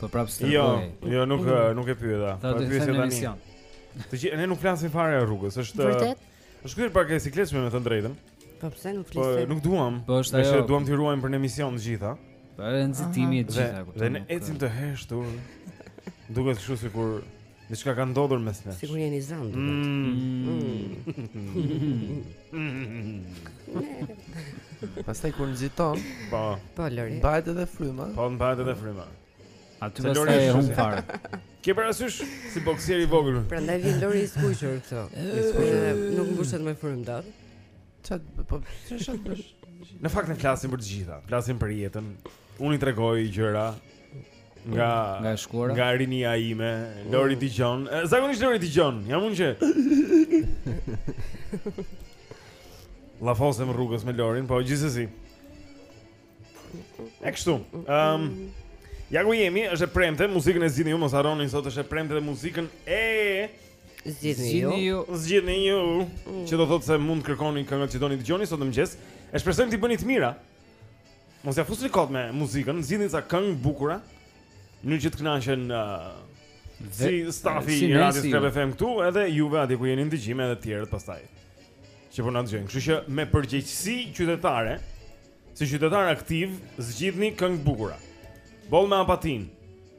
Po prapë s'tregoi. Jo, jo nuk nuk e pyeta. Po e pyes tani. Të gjithë ne nuk flasim fare rrugës, është Vërtet? Është kthyer pak e sikletshme me të drejtën. Po pse nuk po flisim? Po nuk duam. Po është ajo. Ne duam t'i ruajmë për në emision të gjitha. Po edhe nxitimi e gjitha. Dhe ne ecim të heshtur. Duket kështu sikur Diçka ka ndodhur mes nesh. Sikur jeni zënë. Pastaj kur nxiton, po. Po Lori. Mbahet edhe fryma. Po mbahet edhe fryma. Aty më sa e humb fare. Ke parasysh si boksier i vogël. Prandaj vjen Lori i skuqur këtu. Nuk mbushet me frymë dot. Ça t', po ç'është, ça t'bësh. Në fakt ne flasim për të gjitha. Flasim për jetën. Unë i tregoj gjëra. Nga nga shkuara. Nga rinia ime, Lori dëgjon. Mm. Zakonisht Lori dëgjon, jam unë që llafosem rrugës me Lorin, po gjithsesi. E kështu. Ehm. Um, ja ku jemi, është e premte, muzikën e zgjidhni ju, mos harroni sot është e premte dhe muzikën e zgjidhni ju. Zgjidhni ju. Zgjidhni ju. Mm. Që do thotë se mund të kërkoni këngët që doni dëgjoni sot në mëngjes. E shpresojmë t'i bëni të mira. Mos ia fusni kot me muzikën, zgjidhni ca këngë t'bukura. Mënyrë që të kënaqen uh, si stafi i Radios Club FM këtu, edhe juve atje ku jeni në dëgjim edhe të tjerët pastaj. Që po na dëgjojnë. Kështu që me përgjegjësi qytetare, si qytetar aktiv, zgjidhni këngë t'bukura. Boll me apatinë.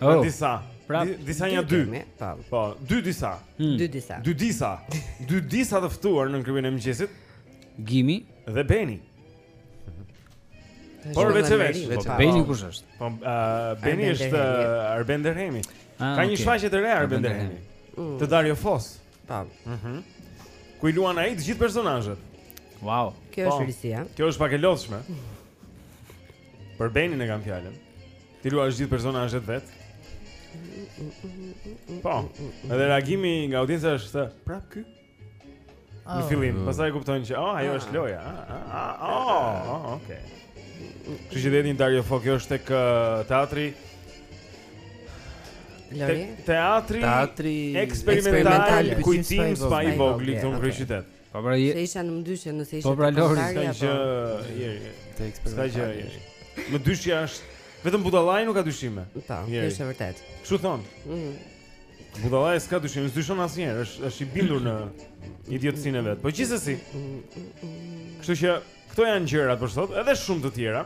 Oh. Në disa. Pra, di, disa janë dy. Po. po, dy disa. Hmm. Dy disa. Dy disa. Dy disa të ftuar në klubin e mëngjesit. Gimi dhe Beni. Por veç e veç. Po, po, Beni kush është? Po, uh, Beni është Arben Derhemi. Ah, ka një shfaqje të re Arben Derhemi. Mm. Të Dario Fos. Po. Mhm. Ku i luan ai të gjithë personazhet. Wow. Kjo është, po, risia. Kjo është pak e lodhshme. Për Benin e kam fjalën. T'i luash gjithë personazhet vetë. Po. Edhe reagimi nga audienca është prap ky. Në oh. fillim, mm. pastaj e kuptojnë që, oh, ajo ah. është loja. Ah, ah, ah, oh, oh, okay. Kështu që detin Dario Fo, kjo është tek uh, teatri. Lori. Teatri, teatri eksperimental, eksperimental Kujtim Spahivogli këtu në kryeqytet. Po pra je. Se isha në mdyshje nëse ishte. Po pra Lori s'ka gjë. Je. Te Eksperimentali. S'ka gjë. Mëdyshja është vetëm budallai nuk ka dyshime. Po, është vërtetë. Kështu thonë? Mhm. Budallai s'ka dyshime, s'dyshon asnjëherë, është është i bindur në idiotësinë e vet. Po gjithsesi. Kështu që këto janë gjërat për sot, edhe shumë të tjera.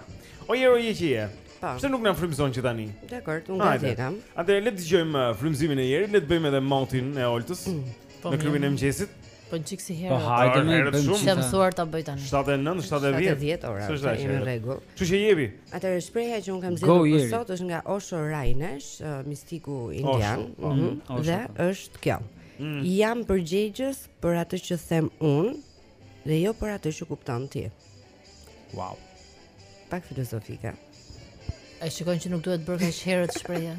O Jero, je që je. Po. Pse nuk na frymëzon që tani? Dakord, unë e kam. Atëherë le të dëgjojmë uh, frymëzimin e Jerit, le të bëjmë edhe motin e Oltës. Mm. Po në klubin e mëngjesit. Po një çik si herët. Po hajde më herët shumë. Jam mësuar ta bëj tani. 79 70. 70 ora. Është dashje në rregull. Kështu që jepi. Atëherë shprehja që un kam zgjedhur për sot është nga Osho Rajnesh, uh, mistiku indian, po. mhm. mm, dhe po. është kjo. Mm. Jam përgjegjës për atë që them un dhe jo për atë që kupton ti. Wow. Pak filozofike. E shikon që nuk duhet bërë kaq herët shprehja.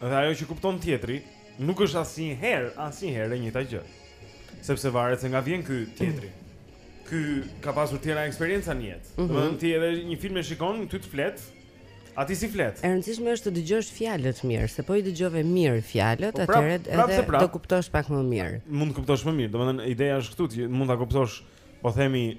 Dhe ajo që kupton tjetri nuk është asnjëherë, asnjëherë e njëjta gjë. Sepse varet se nga vjen ky tjetri. Ky ka pasur tjera eksperienca në jetë. Mm -hmm. Domethënë ti edhe një film e shikon, ty të flet, atij s'i flet. E rëndësishme është të dëgjosh fjalët mirë, se po i dëgjove mirë fjalët, po, atëherë edhe prap, do kuptosh pak më mirë. Mund të kuptosh më mirë. Domethënë ideja është këtu, ti mund ta kuptosh, po themi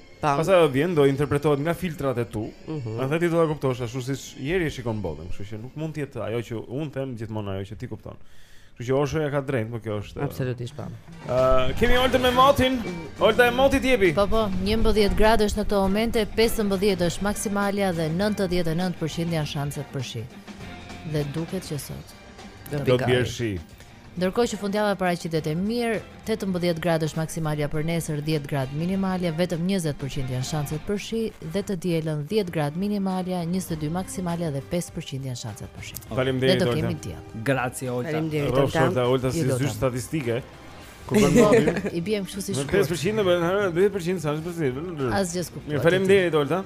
Tam. Pastaj do vjen, do interpretohet nga filtrat e tu, mm -hmm. dhe ti do ta kuptosh ashtu siç Jeri e shikon botën, kështu që nuk mund të jetë ajo që un them gjithmonë ajo që ti kupton. Kështu që Osho ka drejt, por kjo është Absolutisht po. Ë, uh, kemi Oltën me motin. Olta e motit jepi. Po po, 11 gradë është në këto momente, 15 është maksimalja dhe 99% janë shanset për shi. Dhe duket që sot do të bjerë shi. Ndërkohë që fundjava paraqitet e mirë, tetëmbëdhjetë gradë është maksimalja për nesër, dhjetë gradë minimalja, vetëm njëzet për qind janë shanset për shi dhe të dielën dhjetë gradë minimalja, njëzet e dy maksimalja dhe pesë për qind janë shanset për shi. Faleminderit Olta. Ne do kemi diell. Grazie Olta. Faleminderit Olta. Rrofsh Olta, Olta si zyrë statistike. Kur bën motin, i biem kështu si shkurt. Në 5% bën 10% sa është për shi. Asgjë s'kuptoj. Faleminderit Olta.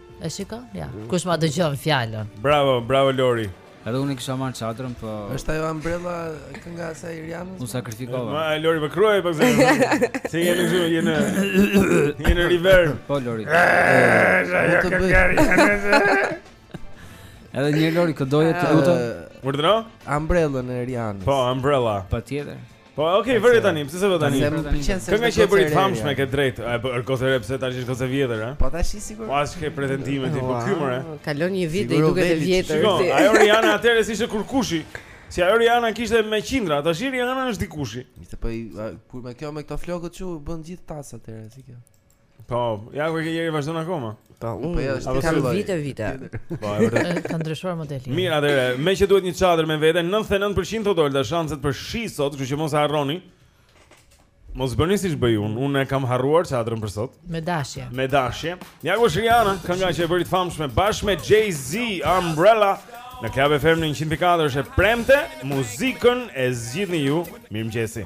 E shiko? Ja. Mhm. Kush ma dëgjon fjalën? Bravo, bravo Lori. Edhe unë kisha marrë çadrën, po Është ajo umbrella kënga e saj Rihannës. Unë sakrifikova. Ma Lori më kruaj pak se. Se je në zyrë, je në je në river. Po Lori. Ajo të bëj. Edhe një Lori këndoje të lutem. Urdhëro? Umbrellën e Rihannës. Po, umbrella. Patjetër. Po, ok, vëre tani, pse s'e vë tani? Se më pëlqen se kënga që e bëri të famshme ke drejt, e bër kosa e re pse tash është kosa e vjetër, ha? Po tash i sigurt. Po as ke pretendime ti, po ky më re. Kalon një vit dhe i duket e vjetër. Shiko, ajo Rihanna atëherë ishte kurkushi. Si ajo Rihanna kishte me qindra, tash Rihanna është dikushi. Ishte po kur me kjo me këto flokët çu bën gjithë tas atëherë si kjo. Po, ja ku e ke Jeri vazhdon akoma. Ta unë po ja është ka kaloj. vite vite. Po, e vërtet. Ka ndryshuar modeli. Mirë, atëre, me që duhet një çadër me vete, 99% thotë Olta shanset për shi sot, kështu që mos e harroni. Mos bëni siç bëj unë, unë e kam harruar çadrën për sot. Me dashje. Me dashje. Ja ku është Rihanna, kënga që e bëri të famshme bashkë me Jay-Z, Umbrella. Në Club FM në 104 është e premte, muzikën e zgjidhni ju, mirëmëngjesi.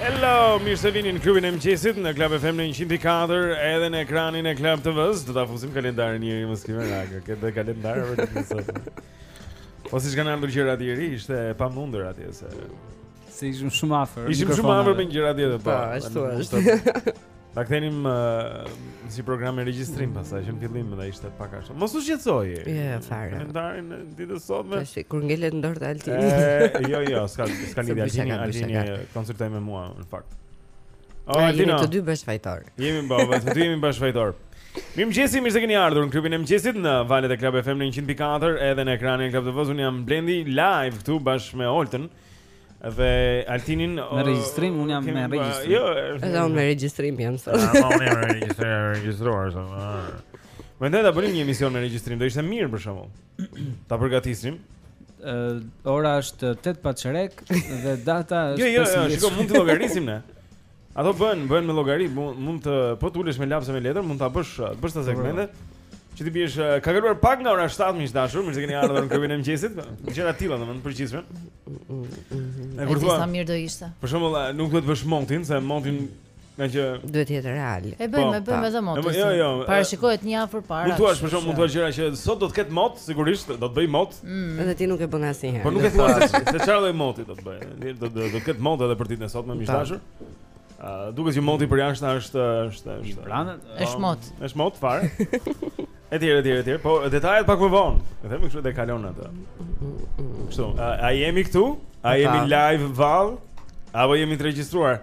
Hello, mirë se vini në klubin e mëngjesit në Club FM në 104 edhe në ekranin e Club TV-s. Do ta fusim kalendarin njëri më skimë rakë. Ke dhe kalendar për të mësuar. Po siç kanë ardhur gjëra të tjera, ishte e pamundur atje se ishim shumë afër. Ishim shumë afër me gjëra të tjera. Po, ashtu është. Ta kthenim uh, si program me regjistrim mm. pasaj, që në fillim dhe ishte pak ashtu. Mos u shqetëso! Jo, jo, fare. Kalendarin e ditës së sotme. Tashi, kur ngelet në dorë të Altinit. E, jo, jo, s'ka, s'ka faj Altini, Altini e konsultoi me mua, në fakt. O, Na, Altino. Jemi të dy bashkëfajtorë. Jemi, po, po, të dy jemi bashkëfajtorë. Mirëmëngjesi, mirë se keni ardhur në klubin e mëngjesit në valët e Club FM në 100.4 edhe në ekranin e Club TV-s unë jam Blendi live këtu bashkë me Olten. Dhe Altinin me regjistrim unë jam me regjistrim. Jo, edhe unë me regjistrim jam sot. Ah, po unë me regjistrim, regjistruar sot. Ah. Mendoj ta bënim një emision me regjistrim, do ishte mirë për shembull. Ta përgatisim. Ë, ora është 8 pa çerek dhe data është 5. Jo, jo, jo, shiko, mund t'i llogarisim ne. Ato bëhen, bëhen me llogari, mund të, po t'ulesh me laps e me letër, mund ta bësh, të bësh ca segmente. Që t'i biesh, ka kaluar pak nga ora 7 miq të dashur, mirë se keni ardhur në klubin e mëngjesit. Gjëra të tilla domethënë të përgjithshme. E kur thua, sa mirë do ishte. Për shembull, nuk duhet të bësh motin, se motin ngaqë duhet të jetë real. E bëjmë, po, e bëjmë edhe motin. Jo, jo. Parashikohet një afër para. Mund të thuash, për shembull, mund të thuash gjëra që sot do të ketë mot, sigurisht do të bëjë mot, Mm. Edhe ti nuk e bën asnjëherë. Po nuk e thua se çfarë lloj moti do të bëjë. Do do do ketë mot edhe për ditën e sotme miq të dashur. Ë duket si moti përjashta është është është. Pranë. Është mot. Është mot fare. Etj etj etj. Po detajet pak më vonë. E them kështu dhe kalon atë. Kështu, a jemi këtu? A jemi live vallë? Apo jemi të regjistruar?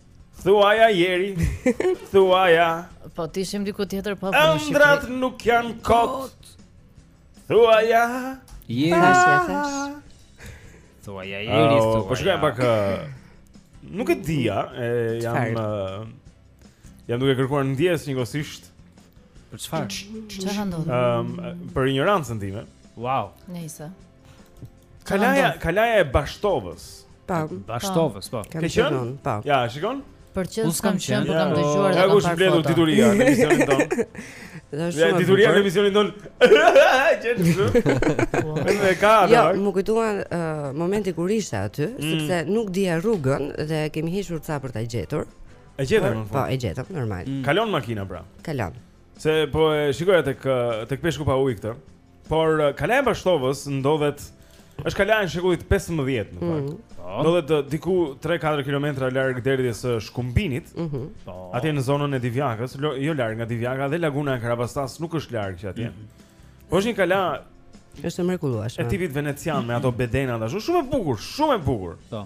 Thuaja jeri, thuaja. Po t'ishim diku tjetër pa punë. Ëndrat nuk janë kot. Thuaja. Jeri si atësh. Thuaja jeri, thuaja. Po shkoj pak Nuk e di ja, jam jam duke kërkuar ndjesë njëkohësisht. Për çfarë? Çfarë ndodhi? Ëm për injorancën time. Wow. Nice. Kalaja, kalaja e Bashtovës. Po. Bashtovës, po. Ke qenë? Po. Ja, shikon? Për çfarë s'kam qenë, po kam dëgjuar dhe kam parë. Ja, ku është mbledhur dituria në emisionin tonë? Ja, dituria në emisionin tonë. Qenë kështu. Edhe ka. Jo, m'u kujtua momenti kur isha aty, mm. sepse nuk dija rrugën dhe kemi hequr ca për ta gjetur. E gjetëm në fund. Po, e gjetëm normal. Mm. Kalon makina pra. Kalon. Se po e shikoja tek tek peshku pa ujë këtë. Por uh, Kalaja e Bashtovës ndodhet është Kalaja e shekullit 15 në fakt. Mm -hmm. Ndodhet uh, diku 3-4 kilometra larg derdhjes së Shkumbinit. Mm -hmm. Atje në zonën e Divjakës, jo larg nga Divjaka dhe laguna e Karavastasë nuk është larg që atje. Mm -hmm. Po është një kala është e mrekullueshme. E tipit venecian me ato bedenat ashtu, shumë e bukur, shumë e bukur. Po.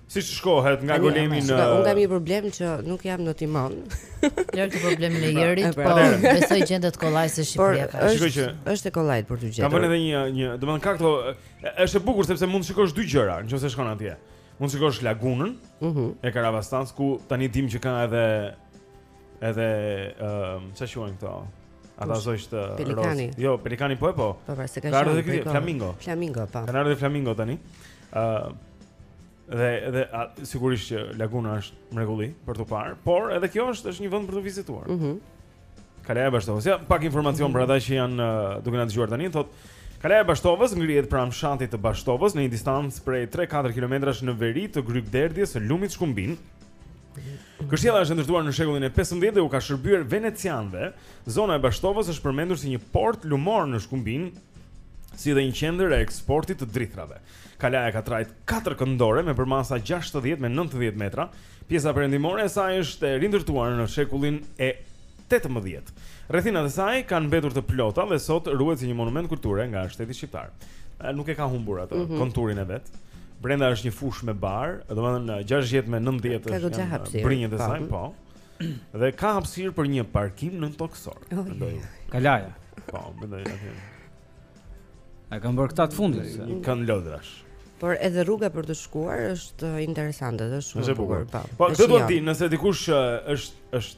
Si shkohet nga Golemi në Shikoj, unë kam një problem që nuk jam në timon. Lër të problemin e pra, Jerit, pra, po pra. besoj gjendet kollaj se Shqipëria ka. Shikoj që është e kollajt për të gjetur. Ka vënë edhe një një, domethënë ka këto është e bukur sepse mund të shikosh dy gjëra nëse shkon atje. Mund të shikosh lagunën, uh mhm. -huh. e Karavastasë ku tani dim që ka edhe Edhe ëm um, çfarë quhen këto? Ata zogjtë pelikani. Roz. Jo, pelikani po e po. Po, pra, se ka qenë. Ardhi këtu flamingo. Flamingo, po. Kanë ardhur flamingo tani. Ë uh, dhe dhe a, sigurisht që laguna është mrekulli për tu parë, por edhe kjo është është një vend për tu vizituar. Mhm. Mm Kalaja e Bashtovës. Ja, pak informacion mm -hmm. për ata që janë uh, duke na dëgjuar tani, thotë Kalaja e Bashtovës ngrihet pranë fshatit të Bashtovës në një distancë prej 3-4 kilometrash në veri të grykëderdhjes së lumit Shkumbin. Kështjella është e ndërtuar në shekullin e 15 dhe u ka shërbyer venecianëve. Zona e Bashtovës është përmendur si një port lumor në Shkumbin, si dhe një qendër e eksportit të drithrave. Kalaja ka trajtë 4 këndore me përmasa 60 me 90 metra. Pjesa perëndimore e saj është e rindërtuar në shekullin e Tetëmbëdhjetë. Rrethinat e saj kanë mbetur të plota dhe sot ruhet si një monument kulture nga shteti shqiptar. Ë, Nuk e ka humbur atë Mhm. konturin e vet. Brenda është një fushë me bar, domethënë 60 me 90 Ka është goxha janë hapësirë, brinjët e po. saj, po. Dhe ka hapësirë për një parkim nëntokësor. Oj. Mendoj unë. Kalaja. Po, mendoj unë atje. E kanë bërë këta të fundit. se- Një kënd lodrash. Por edhe rruga për të shkuar është uh, interesante dhe shumë Është e bukur. Po, Po, do të di, nëse dikush ë, është është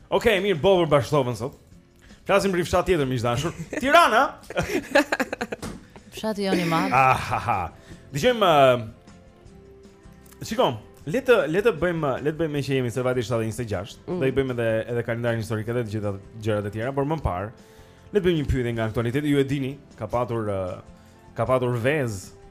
Ok, mirë, boll për Bashtovën sot Flasim për një fshat tjetër, miq të dashur Tirana Fshati jonë i madh Ahaha Dëgjojmë uh, Shikojmë, le të, le të bëjmë Le të bëjmë meqë jemi se vajti 7.26 mm. Do i bëjmë edhe, edhe kalendarin historik edhe të gjitha gjërat e tjera Por më parë Le të bëjmë një pyetje nga aktualiteti Ju e dini, ka patur, uh, ka patur vezë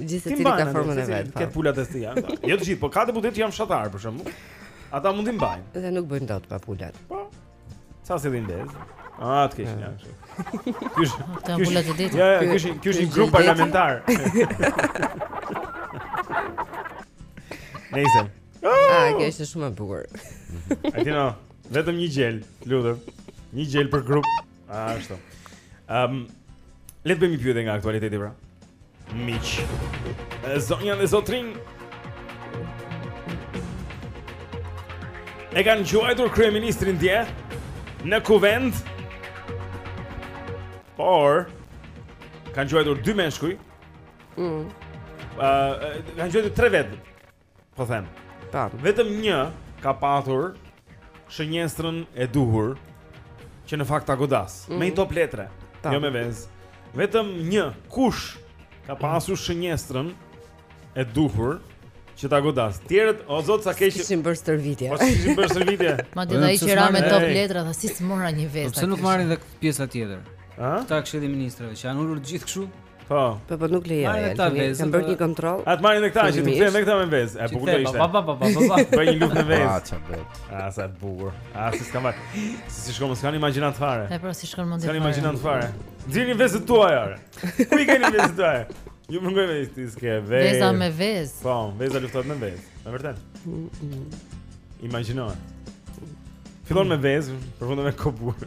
Gjithsecili ka formën e vet. Po. Ka pulat e tija. Jo të gjithë, po ka deputetë që janë fshatarë për shembull. Ata mund t'i mbajnë. Dhe nuk bëjnë dot pa pulat. Po. Sa si din dez. Ah, të kesh një ashtu. Ky është. Ka pulat e ditës. Ja, ja, ky është, ky është një grup parlamentar. Nëse. Ah, kjo është shumë e bukur. Ai dino, vetëm një gjel, lutem. Një gjel për grup. Ashtu. Ehm, um, le të bëjmë një pyetje nga aktualiteti pra. Miq. Zonja dhe zotërinj. E kanë gjuajtur kryeministrin dje në kuvend. Por e kanë gjuajtur dy meshkuj. Mm. Ëh, uh, e kanë gjuajtur tre vetë. Po them. Ta. Vetëm një ka patur shënjestrën e duhur që në fakt ta godasë mm. me një top letre, Ta. jo me vezë. Vetëm një kush ka pasur shënjestrën e duhur që ta godasë. Të tjerët o zot sa keq. Kishin bërë stërvitje. Po kishin bërë stërvitje. Madje ai që ra me top letra tha si s'mora një vezë. Po pse nuk marrin edhe pjesa tjetër? Ëh? Te këshilli i ministrave që janë ulur të gjithë kështu. Po. Po po nuk lejojnë. Ai ta vezë. Kanë bërë një kontroll. Atë marrin me këta që të kthehen me këta me vezë. E bukur ishte. Po po po po po. Bëj një luftë me vezë. Ah, çfarë bëhet? Ah, sa bukur. Ah, si s'kam vaj. Si s'i shkon, s'kanë imagjinatë fare. Po pra, s'i shkon mendja. S'kanë imagjinatë fare. Nxirni vezët tuaja. Ku i keni vezët tuaja? Ju më ngojë me i ti s'ke vezë Veza me vezë Po, veza luftohet me vezë Me vërtet Imagjinoje Fillon me vezë, përfundon me kobure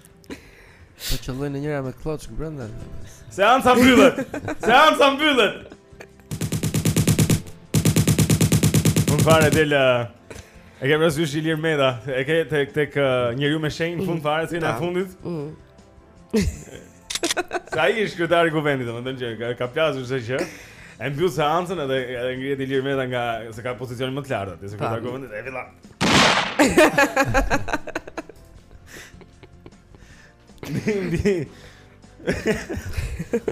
Po qëllon njëra me kllouç brenda. Seanca mbyllet. Seanca mbyllet. Në fund fare del E ke marrë vesh Ilir Meta E ke te këta ky njeriu me shenjë në fund fare si në fundit mm. Sa i është kryetari i kuvendit Me thënë që ka plasur se që E mbyll seancën edhe ngrihet Ilir Meta ngase ka pozicion më të lartë Se kryetari i kuvendit e vila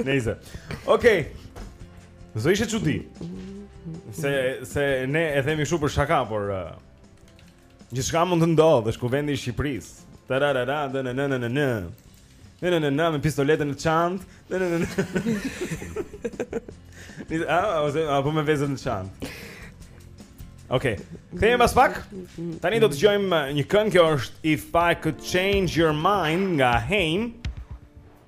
Nejse. Okej. Ç'do ishe ti Se, se ne e themi kështu për shaka Por uh, Gjithçka mund të ndodhë Është Kuvendi i Shqipërisë Tararara Dhe në në në në në Në në në në me pistoletën në çantë. Në në në. A ose apo me vezët në çantë. Okej. Kthehemi pas pak. Tani do të dëgjojmë uh, një këngë kjo është If I Could Change Your Mind nga Haim.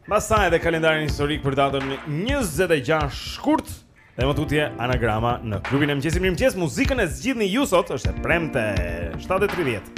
Pastaj edhe kalendarin historik për datën 26 shkurt Dhe më tutje anagrama në klubin e mëngjesit. Mirëmëngjes, muzikën e zgjidhni ju sot, është e premte 7:30.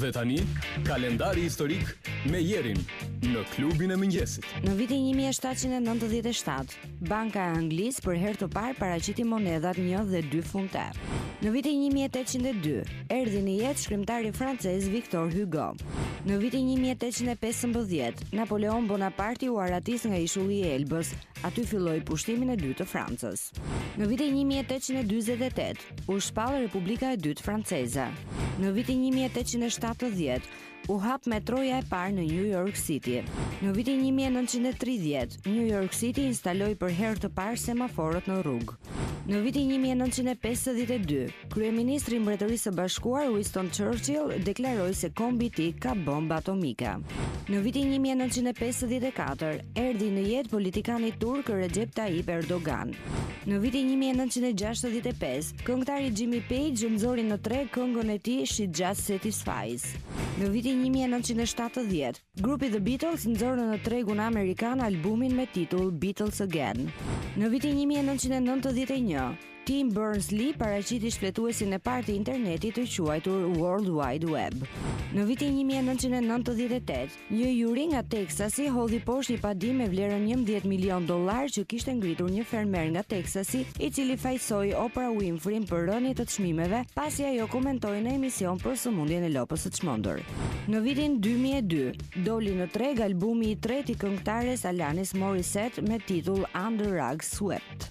Dhe tani, kalendari historik me Jerin në klubin e mëngjesit. Në vitin 1797, Banka e Anglisë për herë të parë paraqiti monedhat 1 dhe 2 funte. Në vitin 1802, erdhi në jetë shkrimtari francez Victor Hugo. Në vitin 1815, Napoleon Bonaparte u aratis nga ishulli i Elbës, aty filloi pushtimin e dytë të Francës. Në vitin 1848, u shpall Republika e Dytë Franceze. Në vitin 1870, u hap metroja e parë në New York City. Në vitin 1930, New York City instaloi për herë të parë semaforët në rrugë. Në vitin 1952, kryeministri i Mbretërisë së Bashkuar Winston Churchill deklaroi se kombi i tij ka bomba atomike. Në vitin 1954, erdhi në jetë politikani turk Recep Tayyip Erdogan. Në vitin një mijë e nëntëqind e gjashtëdhjetë e pesë, këngëtari Jimmy Page nxori në treg këngën e tij She Just Satisfies. Në vitin një mijë e nëntëqind e shtatëdhjetë, grupi The Beatles nxorën në tregun amerikan albumin me titull Beatles Again. Në vitin një mijë e nëntëqind e nëntëdhjetë e një, Tim Berners-Lee paraqiti shfletuesin e parë të internetit të quajtur World Wide Web. Në vitin një mijë e nëntëqind e nëntëdhjetë e tetë, Një juri nga Teksasi hodhi poshtë një padi me vlerën 11 milion dollarë që kishte ngritur një fermer nga Teksasi, i cili fajësoi Oprah Winfrey për rënie të çmimeve, pasi ajo komentoi në emision për sëmundjen e lopës së çmendur. Në vitin 2002, doli në treg albumi i tretë i këngëtares Alanis Morissette me titull Under Rug Swept.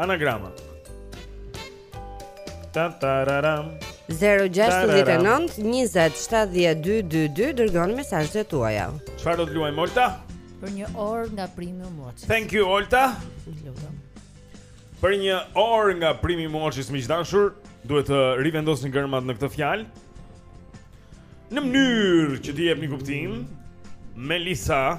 Anagrama. Ta tararam. 069 20 7222 dërgoni mesazhet tuaja. Çfarë do të luajmë Olta? Për një orë nga Primi Moçi. Thank you Olta. Lutem. Për një orë nga Primi Moçi, miq të dashur, duhet të rivendosni gërmat në këtë fjalë. Në mënyrë që t'i jepni kuptim, Melisa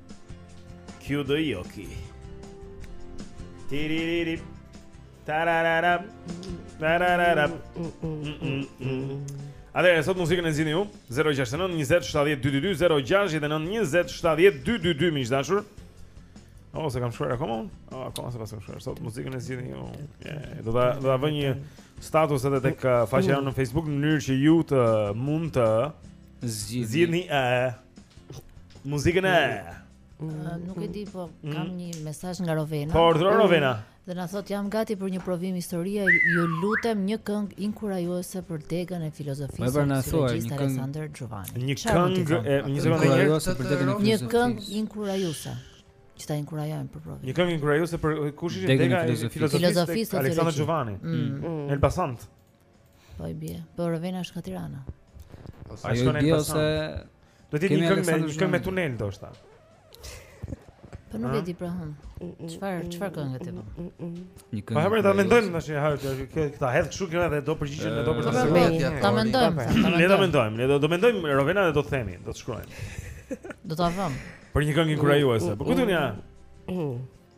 Kjo do i oki Tiririri Tarararam Tarararam Atëherë, sot muzikën e zini ju 069 20 70 222 069 20 70 222 Miq të dashur O, s'e kam shkruar akoma unë? O, akoma s'e paskam shkruar Sot muzikën e zgjidhni ju Do ta vë një status edhe tek uh, faqja jonë në Facebook Në mënyrë që ju të mund të zgjidhni Muzikën e nuk e di po mm. kam një mesazh nga Rovena. Po urdhëro mm. Rovena. Dhe na thotë jam gati për një provim historie, ju lutem një këngë inkurajuese për degën e filozofisë. Po na thuaj një këngë Aleksandër Xhuvani. Një këngë e një sekondë inkurajuese për degën e filozofisë. Një këngë inkurajuese që ta inkurajojmë për provim. Një këngë inkurajuese për kush ishin dega e filozofisë Aleksandër Xhuvani. Mm. Mm. Elbasan. Po i bie. Po Rovena është nga Tirana. Ose ajo i bie ose do të një këngë një këngë me tunel ndoshta. Po nuk e di pra hum. Çfarë çfarë këngë ti po? Një këngë. Po hajt ta mendojmë tash një herë që kjo ta hedh kështu këna dhe do përgjigjen do për të sigurisht. Ta mendojmë. Le ta mendojmë. Ne do mendojmë Rovena dhe do të themi, do të shkruajmë. Do ta vëmë. Për një këngë inkurajuese. Po ku do një?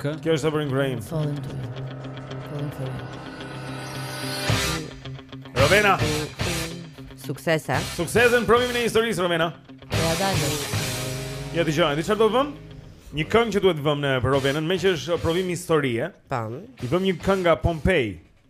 Kë? Kjo është Sovereign Grain. Falling to you. Falling for you. Rovena. Suksese. Suksese në provimin e historisë, Rovena. Ja, dale. Ja, e di tani çfarë do të vëmë? Një këngë që duhet të vëmë për Rovenën, meqë është provim historie. Tani vëmë një këngë nga Pompei.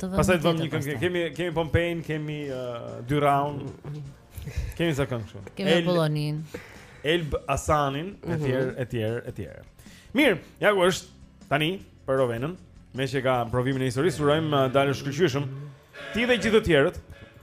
Të vëmë. Pastaj të vëmë një këngë. Kemi kemi Pompein, kemi uh, Dyrrahun. Kemi sa këngë këtu. Kemi Apoloninë. Elbasanin, etj, mhm. etj, etj. Mirë, ja ku është tani për Rovenën. Meqë ka provimin e historisë, urojmë uh, dalsh shkëlqyeshëm. Ti dhe gjithë të tjerët.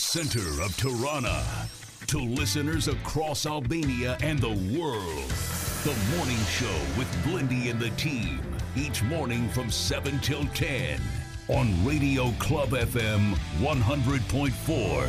center of Tirana to listeners across Albania and the world. The morning show with Blindy and the team each morning from 7 till 10 on Radio Club FM 100.4.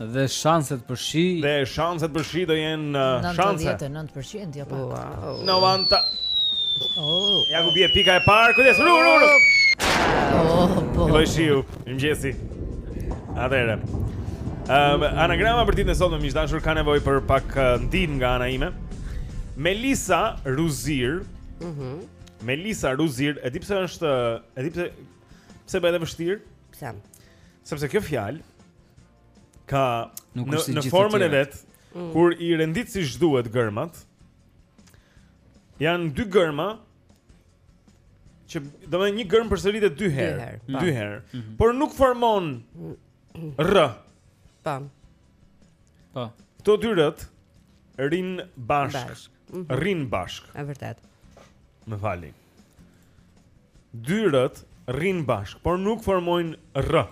Dhe shanset për shi Dhe shanset për shi do jenë uh, shanse 99% jo pak wow. 90 oh. Ja ku bie pika e parë Kujdes, ru, ru, ru oh, po. Qëlloi shiu i mëngjesit. Atëherë um, Anagrama për ditën e sotme, miq të dashur, Ka nevojë për pak uh, ndihmë nga ana ime Melisa Ruzir mm -hmm. Melisa Ruzir E di pse është, e di pse Pse bëhet e vështirë? Pse? Sepse kjo fjalë ka Nuk në, është si në gjithë të formën e, tjerat. vet Mm. kur i rendit si duhet gërmat. Janë dy gërma që domethënë një gërmë përsëritet dy herë, herë, po. dy herë, Mhm. por nuk formon rr. Po. Po. Këto dy r-të rrinë bashkë, Bashkë. Mhm. rrinë bashkë, E vërtetë. më falni. Dy r-të rrinë bashkë, por nuk formojnë rr.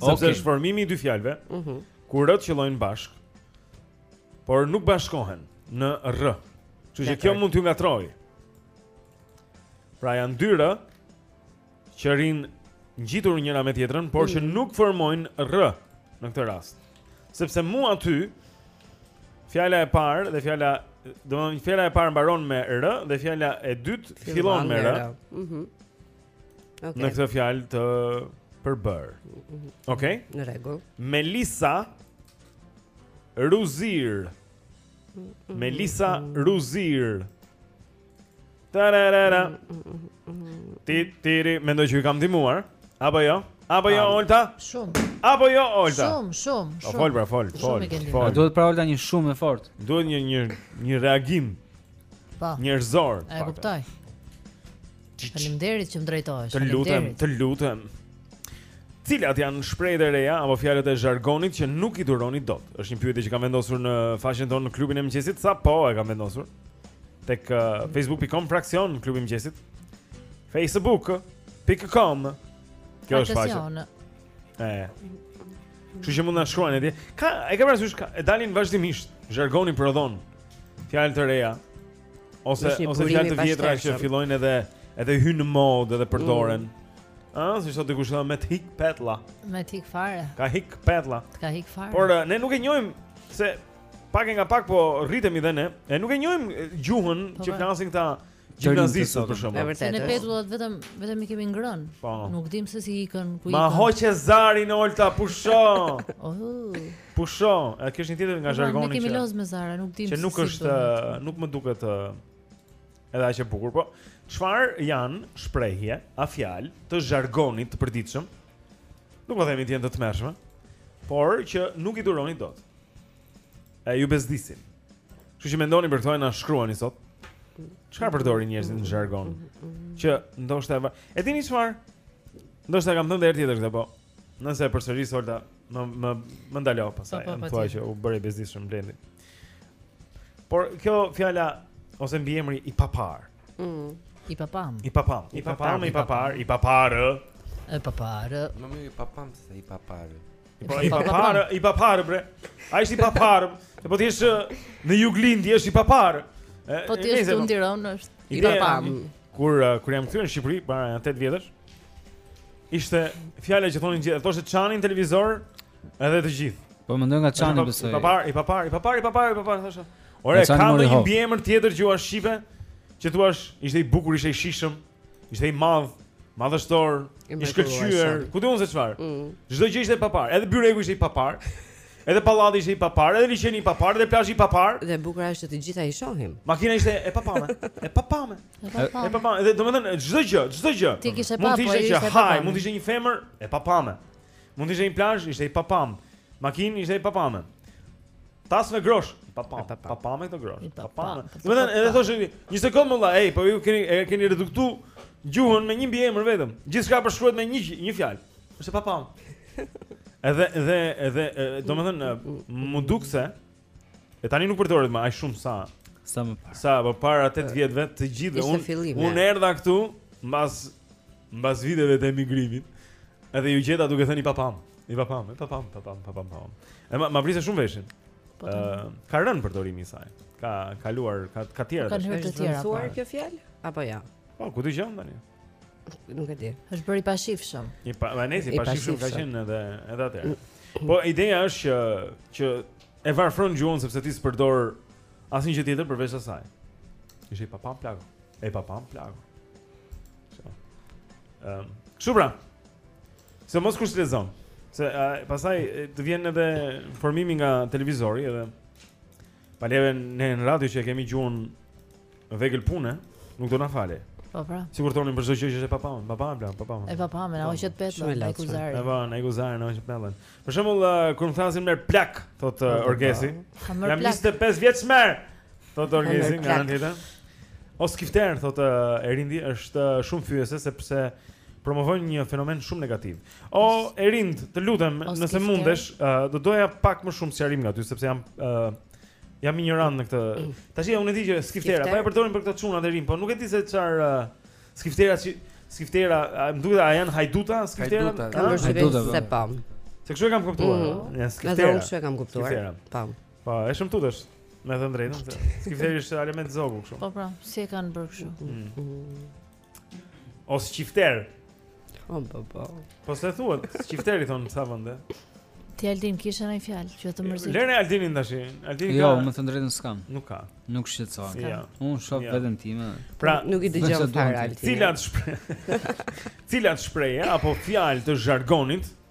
Sepse okay. është formimi i dy fjalëve. Mhm. Uh -huh. Ku r-të qëllojnë bashkë, por nuk bashkohen në rr. Kështu që kjo mund t'ju ngatërrojë. Pra janë dy r që rrinë ngjitur njëra me tjetrën, por mm. që nuk formojnë rr në këtë rast. Sepse mu aty fjala e parë dhe fjala domethënë fjala e parë mbaron me r dhe fjala e dytë fillon me r. Mhm. Mm okay. Në këtë fjalë të përbërë. Mm -hmm. Okej? Okay? Në rregull. Melisa Ruzir. Mm -hmm. Melisa Ruzir. Tararara. Ti tiri, mendoj që ju kam ndihmuar, apo jo? Apo jo Olta? Shumë. Apo jo Olta? Shumë, shumë, shumë. Fol pra, fol, fol. Fol. Duhet pra Olta një shumë e fortë. Duhet një një një reagim. Po. Njerëzor. E kuptoj. Faleminderit që më drejtohesh. Të lutem, të lutem. Cilat janë shprehjet e reja apo fjalët e zhargonit që nuk i duroni dot? Është një pyetje që kam vendosur në faqen tonë në klubin e mëngjesit, sapo e kam vendosur. tek uh, facebook.com fraksion klubi i mëngjesit. facebook.com Kjo është faqja. E. Kështu që mund të na shkruani atje. Ka, e ke parasysh ka, e dalin vazhdimisht zhargoni prodhon. Fjalë të reja ose ose fjalë të vjetra që fillojnë edhe edhe hyn në modë edhe përdoren. Mm. Ah, si sot dikush thonë me hik petlla. Me hik fare. Ka hik petlla. Ka hik fare. Por eh, ne nuk e njohim se Pak e nga pak po rritemi dhe ne. E nuk e njohim gjuhën po, që po. flasin këta gjimnazistë për shembull. Është e vërtetë. Ne petullat vetëm vetëm i kemi ngrën. Po. Nuk dim se si ikën, ku ikën. Ma hoqe zarin Olta, pusho. Oh. Pusho, e kish një tjetër nga po, zhargoni që. Ne kemi loz me zara, nuk dim se si. Që nuk është, nuk më duket edhe aq e bukur, po. Çfarë janë shprehje, a fjalë të zhargonit të përditshëm? Nuk po themi të jenë të tmerrshme, por që nuk i duroni dot. E ju bezdisin. Kështu që mendoni për këto e na shkruani sot. Çfarë përdorin njerëzit në zhargon? Që ndoshta e dini çfarë? Ndoshta e kam thënë edhe tjetër këtë, po. Nëse e përsëris Olta, më më më ndalo pastaj. Po, po, më po, thua që u bëre i bezdisshëm Blendi. Por kjo fjala ose mbiemri i papar. Mm. I papam. I papam. I papam, i papar, i paparë. E paparë. Më mirë i papam se i paparë. Po i paparë, i paparë bre. Ai është i paparë. Se po ti je në Juglindje, je i paparë. Po ti je në Tiranë, po. është i paparë. Kur uh, kur jam kthyer në Shqipëri para 8 vjetësh, ishte fjala që thonin gjithë, thoshte Çani në televizor, edhe të gjithë. Po mendoj nga Çani besoj. I paparë, i paparë, i paparë, i paparë, i paparë thosha. Ore, ka ndonjë mbiemër tjetër gjuha shqipe? Që thua, ishte i bukur, ishte i shijshëm. Ishte i madh, madhështor, i shkëlqyer, ku di un se çfarë. Mm. Çdo gjë ishte e papar, edhe byreku ishte i papar. Edhe pallati ishte i papar, edhe liqeni i papar, edhe plazhi i papar. Dhe bukura është të gjitha i shohim. Makina ishte e papame, e papame. E papame, edhe domethënë çdo gjë, çdo gjë. Ti kishe papam, ishte e papame. Mund të ishte një femër e papame. Mund të ishte një plazh, ishte i papam. Makina ishte e papame. Tas me grosh, i papam. Papam me këto grosh. Papam. Domethënë edhe thosha një sekond më fal, ej, po ju keni e keni reduktu gjuhën me një mbiemër vetëm. Gjithçka përshkruhet me një një fjalë. Është papam. Edhe edhe edhe domethënë më dukse E tani nuk përdoret më aq shumë sa sa më parë. Sa më para 8 vjetëve të gjithë unë unë erdha këtu mbas mbas viteve të emigrimit. Edhe ju gjeta duke thënë i papam, i papam, i papam, papam, papam, papam. E ma, ma vriste shumë veshin. Po. Uh, ka rënë përdorimi i saj. Ka kaluar, ka ka tjera. Ka hyrë të tjera. Ka po. kjo fjalë apo jo? Ja? Po, ku dëgjon tani? Nuk e di. Është bërë i papashëm. I pa, më mirë i pashifshëm ka qenë edhe edhe atë. Po ideja është që që e varfron gjuhën sepse ti s'përdor asnjë gjë tjetër përveç asaj. Ishte e paparë plako. E paparë plako. Ehm, kështu pra. Se mos kush lezon. Se pastaj të vjen edhe formimi nga televizori edhe Pale ne në radio që e kemi gjuhën vegël pune, nuk do na falet. Po pra. Sikur thonin për çdo gjë që është e paparë, paparë plako, paparë. E paparë, na hoqët petën, na i kuzarin. Po, na i kuzarin, na hoqët petën. Për shembull, uh, kur më thërrasin mër plak, thotë uh, Orgesi. Jam 25 vjeç mër. Thotë Orgesi nga ana tjetër. O skifter, thotë uh, Erindi, është shumë fyese sepse promovojnë një fenomen shumë negativ. O Erind, të lutem, o, nëse mundesh, uh, do doja pak më shumë sqarim nga ty sepse jam uh, jam injorant në këtë. Tashi unë e di që skiftera, po e përdorin për këta çunat e rinj, po nuk e di se çfarë uh, skiftera si skiftera, më duket a janë hajduta skiftera? Hajduta, kam përshtypjen se po. Se kështu e kam kuptuar. Mm -hmm. Ja skiftera. Edhe unë kështu e kam kuptuar. Po. Po, e shumë tutesh. Me thënë të drejtën, skifteri është element zogu kështu. Po, po, si e kanë bërë kështu? Mm. Mm. O skifter. Po po po. Po se thua, skifter i thonë në ca vende. Ti Aldin kishe ndonjë fjalë që të mërzit. Lëre Aldinin tash. Aldin jo, ka. Jo, me thënë të drejtën s'kam. Nuk ka. Nuk shqetësohem. Ja. Unë shoh ja. veten time. Pra, nuk i dëgjon fare Aldin. Cilat shprehje? Cilat shprehje apo fjalë të zhargonit?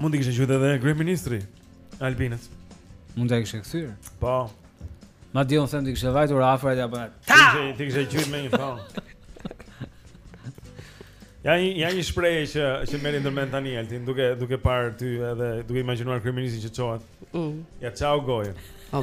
Mund të kishte qenë edhe kryeministri Albinës. Mund të kishte kthyer. Po. Madje unë them të kishte vajtur afër atje apo. Ti kishe qyr me një fam. Ja një ja një shprehje që që më erdhi ndërmend tani Altin, duke duke parë ty edhe duke imagjinuar kryeministrin që çohet. Mm. Ja çau gojën. Oh.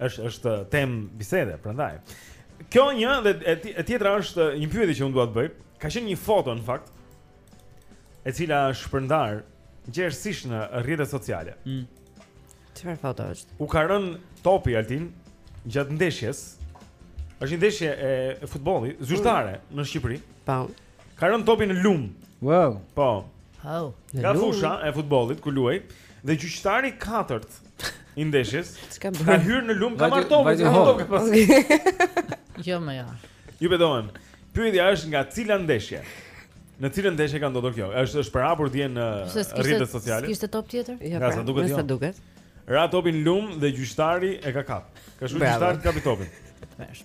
Është është temë bisede, prandaj. Kjo një dhe e tjetra është një pyetje që unë dua të bëj. Ka qenë një foto në fakt, e cila është shpërndarë gjerësisht në rrjetet sociale. Mm. Çfarë foto është? U ka rënë topi Altin gjatë ndeshjes. Është një ndeshje futbolli zyrtare mm. në Shqipëri. Po. Ka rënë topi në lum. Wow. Po. Oh. Nga fusha e futbollit ku luhej dhe gjyqtari i katërt i ndeshjes ka hyrë në lum ka marrë topin, ka marrë topin. Jo më ja. Ju betohem. Pyetja është nga cila ndeshje? Në cilën ndeshje ka ndodhur kjo? Është është përhapur dje në rrjetet sociale. Kishte top tjetër? Jo, pra, sa duket. Sa jo. duket. Ra topi në lum dhe gjyqtari e ka kap. Ka shkuar gjyqtari të kapi topin. Tash.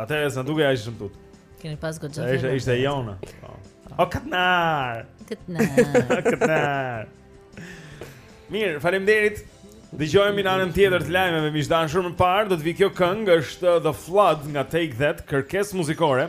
Atëherë sa dukej ai shumë tut. Keni pas goxha. Ishte ishte jona. Po. O katnar. Katnar. Katnar. Mirë, faleminderit. Dëgjohemi në anën tjetër të lajmeve miq të dashur më parë, do të vi kjo këngë është The Flood nga Take That, kërkesë muzikore.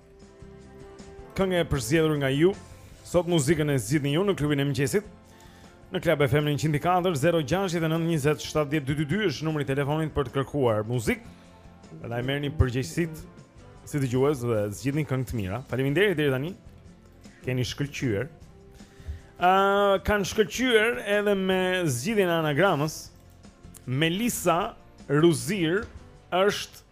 Këngë e përzgjedhur nga ju. Sot muzikën e zgjidhni ju në klubin e mëngjesit. Në Club FM 104 069 20 70 222 është numri i telefonit për të kërkuar muzikë. Prandaj merrni përgjegjësitë si dëgjues dhe zgjidhni këngë të mira. Faleminderit deri tani. Keni shkëlqyer. Ë uh, kanë shkëlqyer edhe me zgjidhjen e anagramës. Melisa Ruzir është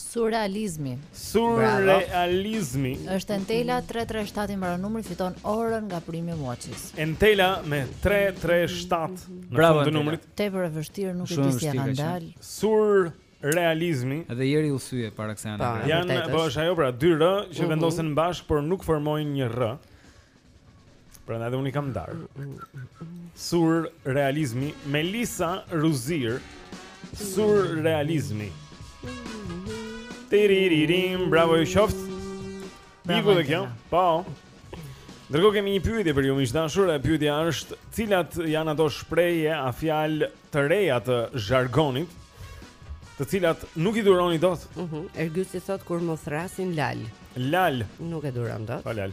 Surrealizmi. Surrealizmi. Është Entela 337 i mbaron numri fiton orën nga primi Moçis. Entela me 337 në fund të numrit. Tepër e vështirë nuk e di si e kanë dalë. Surrealizmi. Edhe ieri u thye para kësaj anagrame. Janë po është ajo pra dy r që vendosen bashkë por nuk formojnë një rr. Prandaj edhe unë i kam ndarë. Surrealizmi Melisa Ruzir. Surrealizmi. Tiriririm, bravo ju qoftë. Iku dhe kjo. Po. Ndërkohë kemi një pyetje për ju miq të dashur, e pyetja është cilat janë ato shprehje a fjalë të reja të zhargonit, të cilat nuk i duroni dot? Mhm. Uh -huh. Ergysi thotë kur më thërrasin lal. Lal. Nuk e duron dot. Po lal.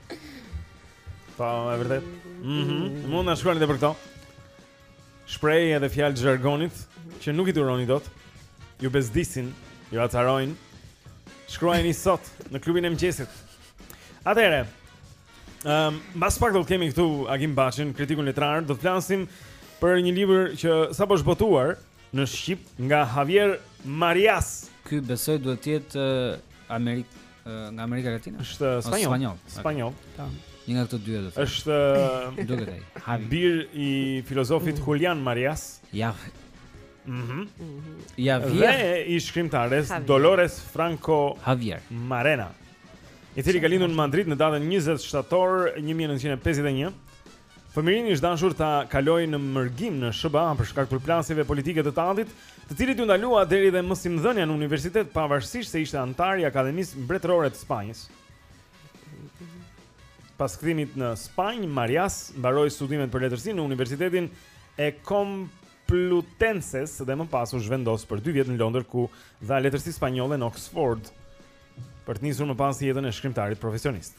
Po, e vërtetë. Mhm. Mm Mund na shkruani edhe për këto. Shprehje dhe fjalë zhargoni që nuk i duroni dot. Ju bezdisin, ju acarojnë. Shkruajini sot në klubin e mëngjesit. Atëherë, Ehm, um, mbas pak do të kemi këtu Agim Baçin, kritikun letrar, do të flasim për një libër që sapo është botuar në shqip nga Javier Marias. Ky besoj duhet të jetë uh, Amerik Nga Amerika Latine? Është spanjoll. Spanjoll. Spanjoll. Tam. Një nga këto dy do të thotë. Është duket ai. Havi. Bir i filozofit Julian Marias. Ja. Mhm. Mm ja vi. Dhe i shkrimtares Dolores Franco Javier Marena. I cili ka lindur në Madrid në datën 20 shtator 1951 Fëmijërinë i është dashur ta kalojë në mërgim në SHBA për shkak të përplasjeve politike të të atit, të cilit iu ndalua deri dhe mësimdhënia në universitet pavarësisht se ishte anëtar i Akademisë Mbretërore të Spanjës. Pas kthimit në Spanjë, Marias mbaroi studimet për letërsi në Universitetin e Kom Plutenses dhe më pas u zhvendos për dy vjet në Londër ku dha letërsi spanjolle në Oxford për të nisur më pas jetën e shkrimtarit profesionist.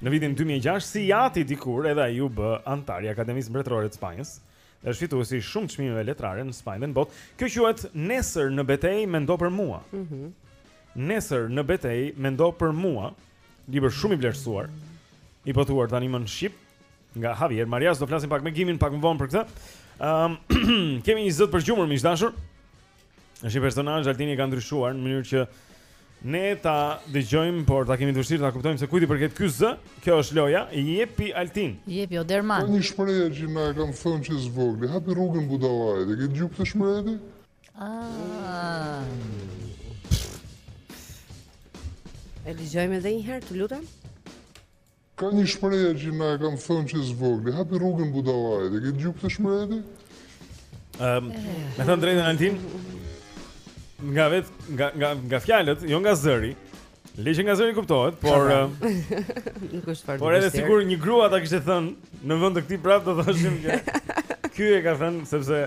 Në vitin 2006 si i ati dikur edhe ai u bë anëtar i Akademisë Mbretërore të Spanjës. Dhe është fituesi i shumë çmimeve letrare në Spanjë dhe në botë. Kjo quhet Nesër në betejë mendo për mua. Mhm. Nesër në betejë mendo për mua. Libër shumë i vlerësuar. I botuar tani më në shqip. Nga Javier Marias do flasim pak me Gimin pak më vonë për këtë. Ëm um, kemi një zë për të gjurmuar miq të dashur. Është një personazh Altini e ka ndryshuar në mënyrë që ne ta dëgjojmë, por ta kemi të vështirë ta kuptojmë se kujt i përket ky zë. Kjo është loja, jepi Altin. Jepi Oderman. Ka një shprehje që na e kanë thënë që së vogli, hapi rrugën budallait. E ke dëgjuar këtë shprehje? Ah. E dëgjojmë edhe një herë, të lutem. Ka një shprehje që na e kanë thënë që së vogli, hapi rrugën budallait, e ke dëgju këtë shprehje ti? Ehm, me thënë të drejtën Altin, nga vet nga nga nga fjalët, jo nga zëri. Le që nga zëri kuptohet, por ehm, nuk është fare. Por edhe sikur një grua ta kishte thënë në vend të këtij prap do thoshim që ky e ka thënë sepse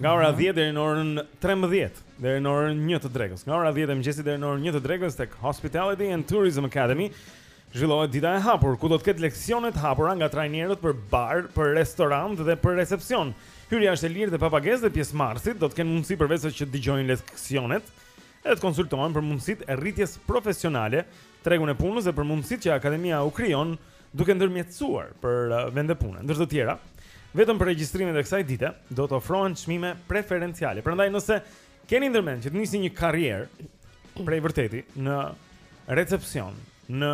Nga ora 10 deri në orën 13, deri në orën 1 të drekës. Nga ora 10 e mëngjesit deri në orën 1 të drekës tek Hospitality and Tourism Academy zhvillohet dita e hapur, ku do të ketë leksione të hapura nga trajnerët për bar, për restorant dhe për recepcion. Hyrja është e lirë dhe pa pagesë dhe pjesëmarrësit do të kenë mundësi përveç se të dëgjojnë leksionet, edhe të konsultohen për mundësitë e rritjes profesionale, tregun e punës dhe për mundësitë që akademia u krijon duke ndërmjetësuar për vende pune, ndër të tjera, vetëm për regjistrimet e kësaj dite do të ofrohen çmime preferenciale. Prandaj nëse keni ndërmend që të nisni një karrierë prej vërteti në recepsion, në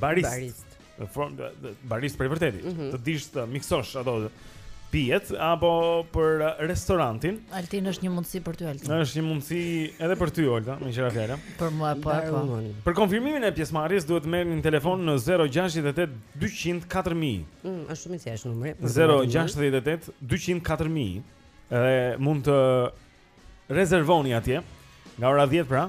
barist, barist. në formë barist prej vërteti, mm -hmm. të dish të miksosh ato pijet apo për restorantin. Altin është një mundësi për ty Altin. Është një mundësi edhe për ty Olta, meqë ra fjala. Për mua po apo. Për konfirmimin e pjesëmarrjes duhet të merrni në telefon në 068 200 4000. Mm, është shumë i thjeshtë numri. 068 200 4000. Edhe mund të Rezervoni atje nga ora 10 pra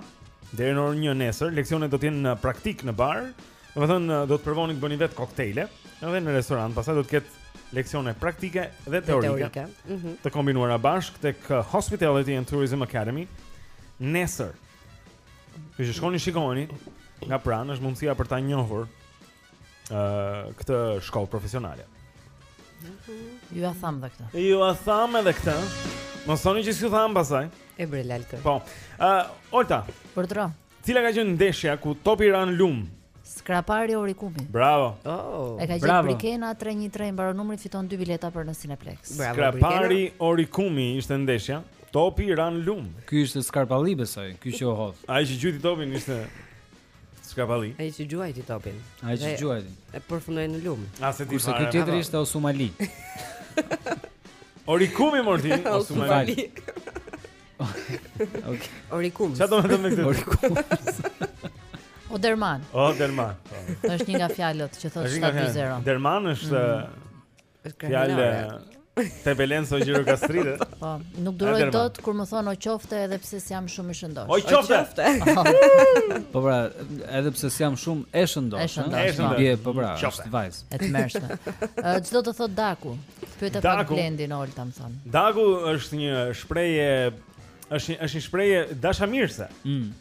deri në orën 1 nesër. Leksionet do të jenë në praktikë në bar. Domethënë do të provoni të bëni vetë koktejle edhe në restorant. Pastaj do të ketë leksione praktike dhe teorike. Mm -hmm. Të kombinuara bashkë tek uh, Hospitality and Tourism Academy nesër. Kështu që shkoni shikojeni nga pranë, është mundësia për ta njohur uh, këtë shkollë profesionale. Ju a tham dhe këtë. Jua tham edhe këtë. Mos thoni që s'ju tham pasaj. E bre Lalkë. Po. Ë, uh, Olta. Për dro. Cila ka qenë ndeshja ku topi ra në lum? Skrapari Orikumi. Bravo. Oh, e ka gjetur Brikena 313 mbaron numri fiton dy bileta për në Cineplex. Bravo. Skrapari Orikumi ishte ndeshja. Topi ra në lum. Ky ishte skraparlli besoj, ky që u hodh. Ai që gjuajti topin ishte Skraparlli? Ai që gjuajti topin. Ai që gjuajti. E përfundoi në lum. A se ti fare. Ky tjetri ishte Osumali. Orikumi mor ti, Osumali. Okej. Orikum. Çfarë do të thonë këtë? Orikum. O derman. O derman. Po. Është një nga fjalët që thotë 720. Derman është mm. Fjalë Te belen so gjiro gastrite. Po, nuk duroj dot kur më thon o qofte edhe pse s'jam shumë i shëndosh. O qofte. Po pra, edhe pse s'jam shumë e shëndosh. E shëndosh. Po. Bie, po pra, është vajz. E tmerrshme. Ç'do të thot Daku. Pyete pak Blendin Olta më thon. Daku është një shprehje është një është një shprehje dashamirëse. Mm.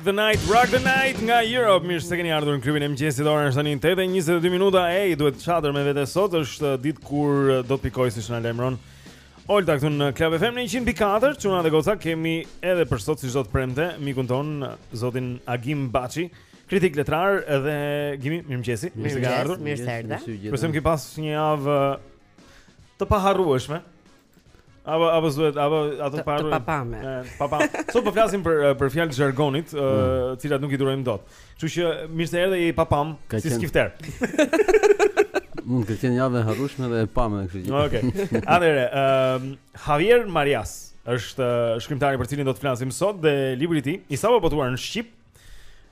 Rock the night, rock the night nga Europe. Mirë se keni ardhur në klubin e mëngjesit. Ora është tani 8:22 minuta. Ej, duhet çadër me vete sot. Është uh, ditë kur uh, do të pikojë siç na lajmëron. Olta këtu në Club FM në 100.4, çuna dhe goca kemi edhe për sot si çdo të premte, mikun tonë uh, zotin Agim Baçi, Kritik letrar edhe Gimi, mirëmëngjesi. Mirë se ke ardhur. Mirë se erdha. Presim që pas një javë të paharrueshme. Apo apo duhet apo ato të parë. Papame. Papam. Sot po flasim për eh, për fjalë jargonit, eh, mm. të cilat nuk i durojmë dot. Kështu që mirë se erdhe i papam si skifter. Mund të kenë javë harrushme dhe e pamë kështu që. Okej. Atëre, ehm, Javier Marias është eh, shkrimtari për të cilin do të flasim sot dhe libri i tij, i sapo botuar në shqip,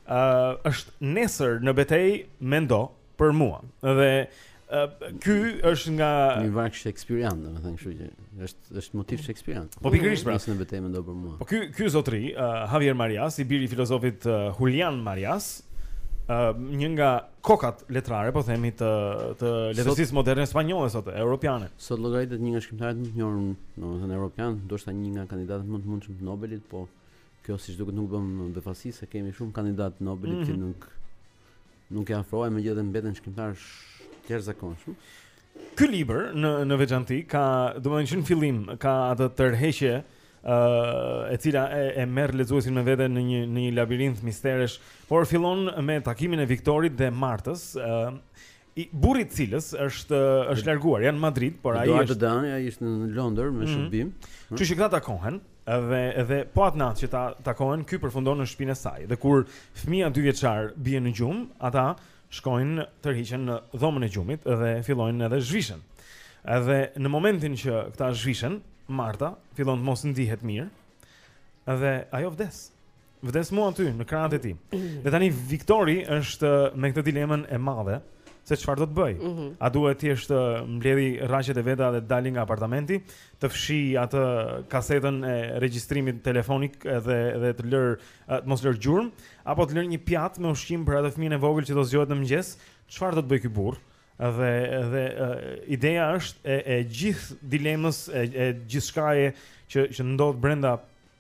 Ë uh, është nesër në betejë mendo për mua. Dhe ky është nga një varg shekspirian, domethënë kështu që është është motiv shekspirian. Po pikërisht pra, në betejë mendo për mua. Po ky ky zotri, uh, Javier Marias, i biri i filozofit uh, Julian Marias, uh, një nga kokat letrare, po themi të të letërsisë moderne spanjolle sot, europiane. Sot llogaritet një nga shkrimtarët më të njohur, domethënë europian, ndoshta një nga kandidatët më të mundshëm të Nobelit, po Kjo siç duket nuk bën befasi se kemi shumë kandidatë të Nobelit që mhm. nuk nuk i afrohen megjithatë mbeten shkrimtarë të jashtëzakonshëm. Ky libër në në veçanti ka, domethënë që në fillim ka atë tërheqjen ë e cila e, e merr lexuesin me vete në një në një labirint misteresh, por fillon me takimin e Viktorit dhe Martës, ë I burri i së cilës është është larguar, janë në Madrid, por ai është Eduardo Deani, ai ishte në Londër me shërbim. Kështu që këta takohen dhe dhe po atë natë që takohen, ky përfundon në shtëpinë e saj. Dhe kur fëmija dy vjeçar bie në gjumë, ata shkojnë tërhiqen në dhomën e gjumit dhe fillojnë edhe zhvishen. Edhe në momentin që këta zhvishen, Marta fillon të mos ndihet mirë dhe ajo vdes. Vdes mu aty në krahët e tij. Dhe tani Viktori është me këtë dilemën e madhe se çfarë do të bëjë. Mm -hmm. A duhet thjesht të mbledhë rraqet e veta dhe të dalë nga apartamenti, të fshijë atë kasetën e regjistrimit telefonik dhe dhe të lërë të mos lërë gjurmë, apo të lërë një pjatë me ushqim për atë fëmijën e vogël që do zgjohet në mëngjes, çfarë do të bëjë ky burrë? Dhe dhe uh, ideja është e e gjithë dilemës e e gjithçkaje që që ndodh brenda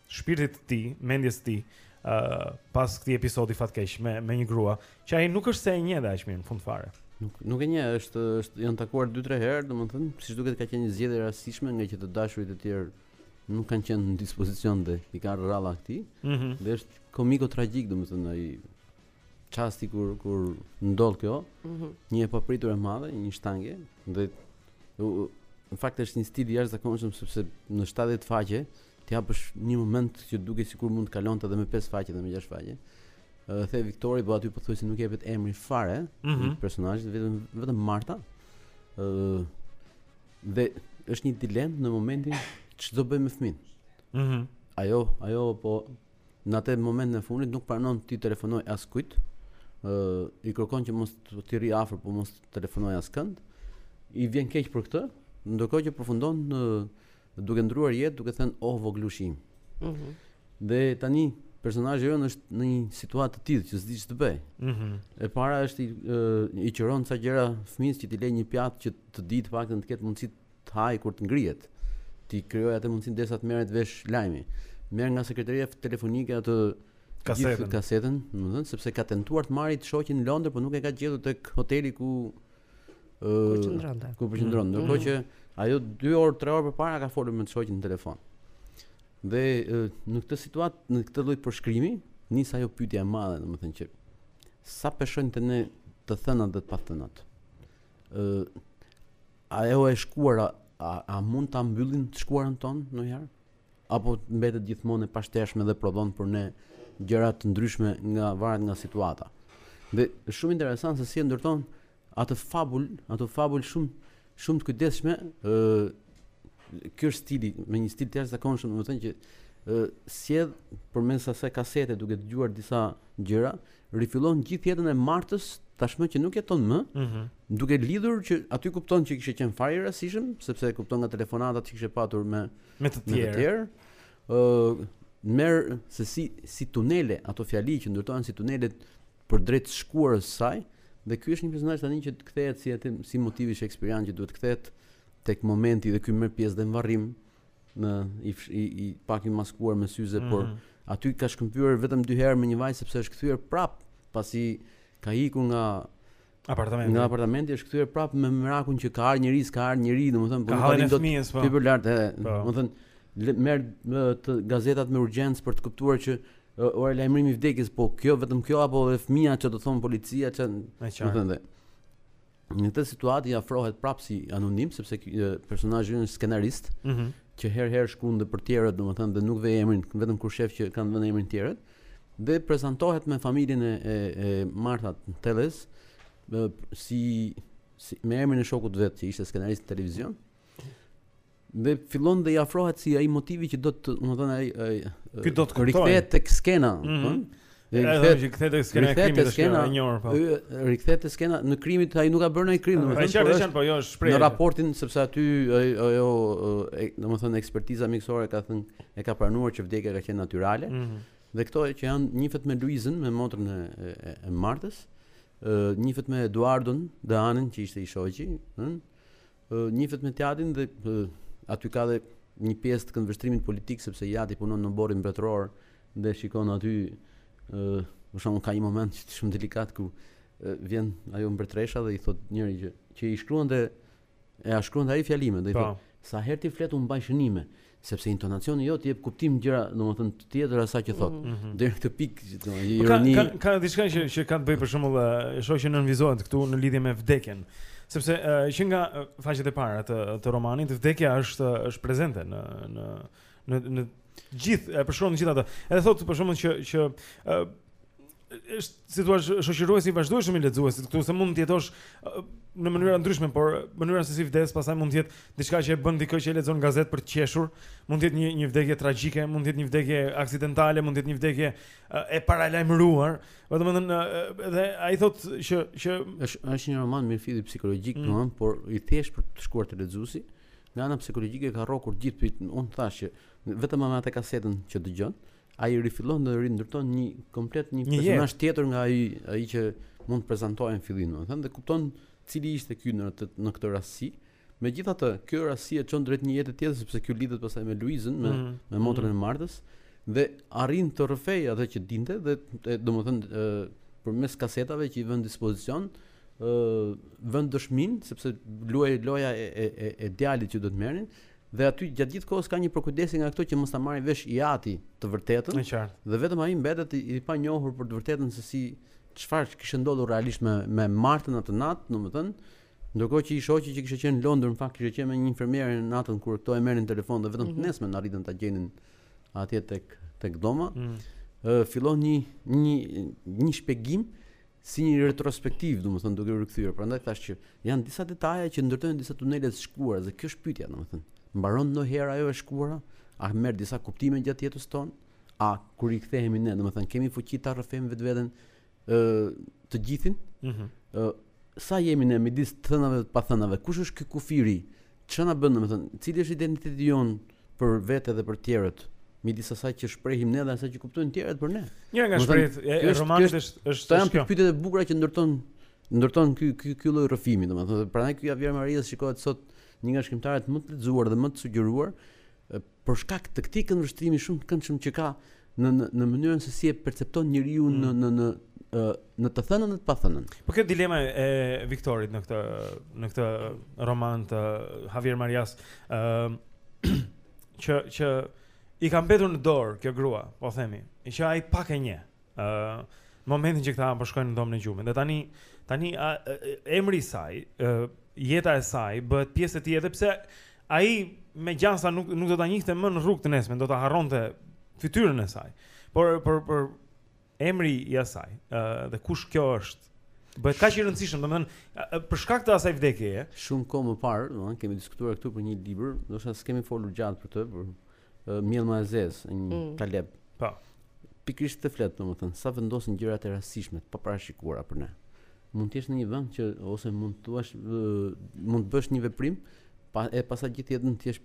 shpirtit të tij, mendjes së tij, ë uh, pas këtij episodi fatkeq me me një grua, që ai nuk është se e njeh aq mirë në fund fare. Nuk nuk e njeh, është është janë takuar 2-3 herë, domethënë, siç duket ka qenë një zgjedhje e rastishme ngaqë të dashurit e tjerë nuk kanë qenë në dispozicion dhe i ka radha këtij. Mm -hmm. Dhe është komiko tragjik domethënë ai çasti kur kur ndodh kjo, mm -hmm. një e papritur e madhe, një shtangje, dhe në fakt është një stil i jashtëzakonshëm sepse në 70 faqe të hapësh një moment që duket sikur mund të kalonte edhe me 5 faqe dhe me 6 faqe. Edhe dhe Viktori, po aty pothuajse nuk jepet emri fare mm -hmm. i mhm. personazhit, vetëm vetëm Marta. Ëh dhe është një dilemë në momentin ç'do bëjë me fëmijën. Mhm. Mm ajo, ajo po Në atë momentin e fundit nuk pranon t'i telefonojë askujt, ë i kërkon që mos t'i rrijë afër, po mos të telefonojë askënd. I vjen keq për këtë, ndërkohë që përfundon në duke ndërruar jetë, duke thënë oh vogëlushi im. Mhm. Mm dhe tani personazhi jonë është në një situatë të tillë që s'di ç'të bëjë. Mhm. Mm e para është i, i qëron ca gjëra fëmijës që t'i lërë një pjatë që të di të paktën të ketë mundësi të hajë kur të ngrihet. T'i krijojë atë mundësinë derisa të merret vesh lajmi. Merr nga sekretaria telefonike atë kasetën, kasetën, domethënë, sepse ka tentuar të marrë të shoqin në Londër, por nuk e ka gjetur tek hoteli ku ë ku qëndronte. Ku po qëndron, mm. ndërkohë që ajo 2 orë, 3 orë përpara ka folur me të shoqin në telefon. Dhe në këtë situatë, në këtë lloj përshkrimi, nis ajo pyetja e madhe, domethënë që sa peshojnë te ne të thënat dhe të pathënat. Ë Ajo e shkuara, a, a mund ta mbyllim të shkuarën tonë ndonjëherë? Apo mbetet gjithmonë e pashtershme dhe prodhon për ne gjëra të ndryshme nga varet nga situata. Dhe është shumë interesant se si e ndërton atë fabul, atë fabulë shumë shumë të kujdesshme, ë ky është stili, me një stil të jashtëzakonshëm, domethënë që ë sjell përmes asaj kasete duke dëgjuar disa gjëra, rifillon gjithë jetën e Martës, tashmë që nuk jeton më, mm -hmm. duke lidhur që aty kupton që s'kishte qenë fare i rastishëm, sepse e kupton nga telefonatat që kishte patur me me të tjerë. Ë uh, merr se si si tunele ato fjali që ndërtohen si tunelet për drejt shkuarës së saj dhe ky është një personazh tani që të kthehet si atë si motivi shekspirian që duhet të kthehet tek momenti dhe ky merr pjesë dhe në varrim me i, i, i pak i maskuar me syze, mm -hmm. por mhm. aty ka shkëmbyer vetëm dy herë me një vajzë sepse është kthyer prap pasi ka ikur nga apartamenti. Nga apartamenti është kthyer prap me merakun që ka ardhur njëri, ka ardhur njëri, domethënë po nuk do të po. hyjë lart, po. domethënë merr gazetat me urgjencë për të kuptuar që a ka lajmërim vdekjes, po kjo vetëm kjo apo edhe fëmia që do thon policia që domethënë Në këtë situatë i afrohet prapë si anonim sepse personazhi është skenarist, mm -hmm. që herë herë shkruan dhe për tjerët, domethënë dhe nuk ve emrin, vetëm kur shef që kanë vënë emrin tjerët dhe prezantohet me familjen e e, e Martha Telles si, si me emrin e shokut vet që ishte skenarist në televizion. Dhe fillon dhe i afrohet si ai motivi që do të, domethënë ai ai Ky do të kuptojë. Rikthehet tek skena, mm -hmm. Hm? Dhe rikthehet që kthehet tek skena e krimit të skena e njohur po. Rikthehet tek skena e krimit ai nuk ka bërë ndonjë krim, domethënë. Ai çfarë janë po jo është shprehje. Në raportin sepse aty ajo domethënë ekspertiza mjekësore ka thënë e ka pranuar që vdekja ka qenë natyrale. Mm -hmm. Dhe këto që janë njifet me Luizën, me motrën e, e, e Martës, njifet me Eduardo Deanin që ishte i shoqi, ëh, Njihet me të jatin dhe aty ka dhe një pjesë të këndvështrimit politik sepse i jati punon në oborrin mbretëror dhe shikon aty për shembull ka një moment që shumë delikat ku vjen ajo mbretëresha dhe i thot njëri që që i shkruante ia shkruante ai fjalime dhe i thot po. sa herë ti flet un mbaj shënime sepse intonacioni jot të jep kuptim gjëra, domethënë të tjera sa që thot. Mm -hmm. Deri në këtë pikë, domethënë po ironi. Ka ka, ka diçka që që ka të bëjë për shembull, e shoh që nënvizohet këtu në lidhje me vdekjen. Sepse uh, që nga faqet e para të të romanit, vdekja është është prezente në në në në gjithë, e përshkruan gjithë ato. Edhe thotë për shembull që që uh, është si të thuash shoqëruesi i vazhdueshëm i lexuesit këtu se mund të jetosh në mënyra ndryshme, por mënyra se si vdes pastaj mund të jetë diçka që e bën dikë që e lexon në gazetë për të qeshur, mund të jetë një një vdekje tragjike, mund të jetë një vdekje aksidentale, mund të jetë një vdekje e paralajmëruar. Domethënë edhe ai thotë që që është është një roman me fjalë psikologjik, mm. domethënë, por i thjesht për të shkuar te lexuesi, nga ana psikologjike ka rrokur gjithë unë thashë vetëm me atë kasetën që dëgjon, Ai rifillon dhe rindërton një komplet një, një personazh tjetër nga ai ai që mund të prezantohej në fillim, domethënë dhe kupton cili ishte ky në atë në këtë rastësi. Megjithatë, kjo rastësi e çon drejt një jete tjetër sepse ky lidhet pastaj me Luizën, me mm -hmm. me motrën e mhm. Martës dhe arrin të rrëfejë atë që dinte dhe domethënë përmes kasetave që i vë në dispozicion ë vën dëshminë sepse luaj loja e e e, e djalit që do të merrin Dhe aty gjatë gjithë kohës ka një përkujdesje nga këto që mos ta marrin vesh i ati të vërtetën. Dhe vetëm ai mbetet i, i panjohur për të vërtetën se si çfarë kishte ndodhur realisht me me Martën atë natë, domethënë, ndërkohë që i shoqi që kishte qenë në Londër, në fakt kishte qenë me një infermiere në natën kur këto e merrin telefon dhe vetëm mm -hmm. nesmen arritën ta gjenin atje tek tek dhoma. Mm -hmm. fillon një një një shpjegim si një retrospektivë, domethënë duke u rikthyer. Prandaj thashë që janë disa detaje që ndërtojnë disa tunele të shkuara, dhe kjo është pyetja, domethënë, mbaron ndonjëherë ajo e shkuara? A merr disa kuptime gjatë jetës tonë? A kur i kthehemi ne, domethënë kemi fuqi ta rrëfejmë vetveten ë të gjithin? Ëh, mm -hmm. sa jemi ne midis të thënave dhe të pathënave? Kush është ky kufiri? Çfarë na bën, domethënë, cili është identiteti jonë? për vete dhe për tjerët midis asaj që shprehim ne dhe asaj që kuptojnë tjerët për ne. Një nga shprehjet e romanit është është kjo. Janë pyetjet e bukura që ndërton ndërton ky ky ky lloj rrëfimi, domethënë, prandaj ky Javier Marias shikohet sot një nga shkrimtarët më të lexuar dhe më të sugjeruar për shkak të këtij këndvështrimi shumë të këndshëm që ka në në në mënyrën se si e percepton njeriu mm. në në në ë në të thënën dhe të pathënën. Po kjo dilema e Viktorit në këtë në këtë roman të Javier Marias ë që që i ka mbetur në dorë kjo grua, po themi, i që ai pak e njeh. ë në momentin që këta po shkojnë në dhomën e gjumit. Dhe tani tani a, emri i saj, ë jeta e saj bëhet pjesë e tij edhe pse ai me gjasa nuk nuk do ta njihte më në rrugë të nesmen, do ta harronte fytyrën e saj. Por por por emri i asaj, ë dhe kush kjo është? Bëhet kaq i rëndësishëm, domethënë për shkak të asaj vdekjeje. Shumë kohë më parë, domethënë kemi diskutuar këtu për një libër, ndoshta s'kemi folur gjatë për të, por Mjellma e zezë, një mm. Taleb. Po. Pikërisht këtë flet, domethënë, sa vendosin gjërat e rastësishme, paparashikuara për ne. Mund të jesh në një vend që ose mund të thuash mund të bësh një veprim, pra, e pastaj gjithë jetën të jesh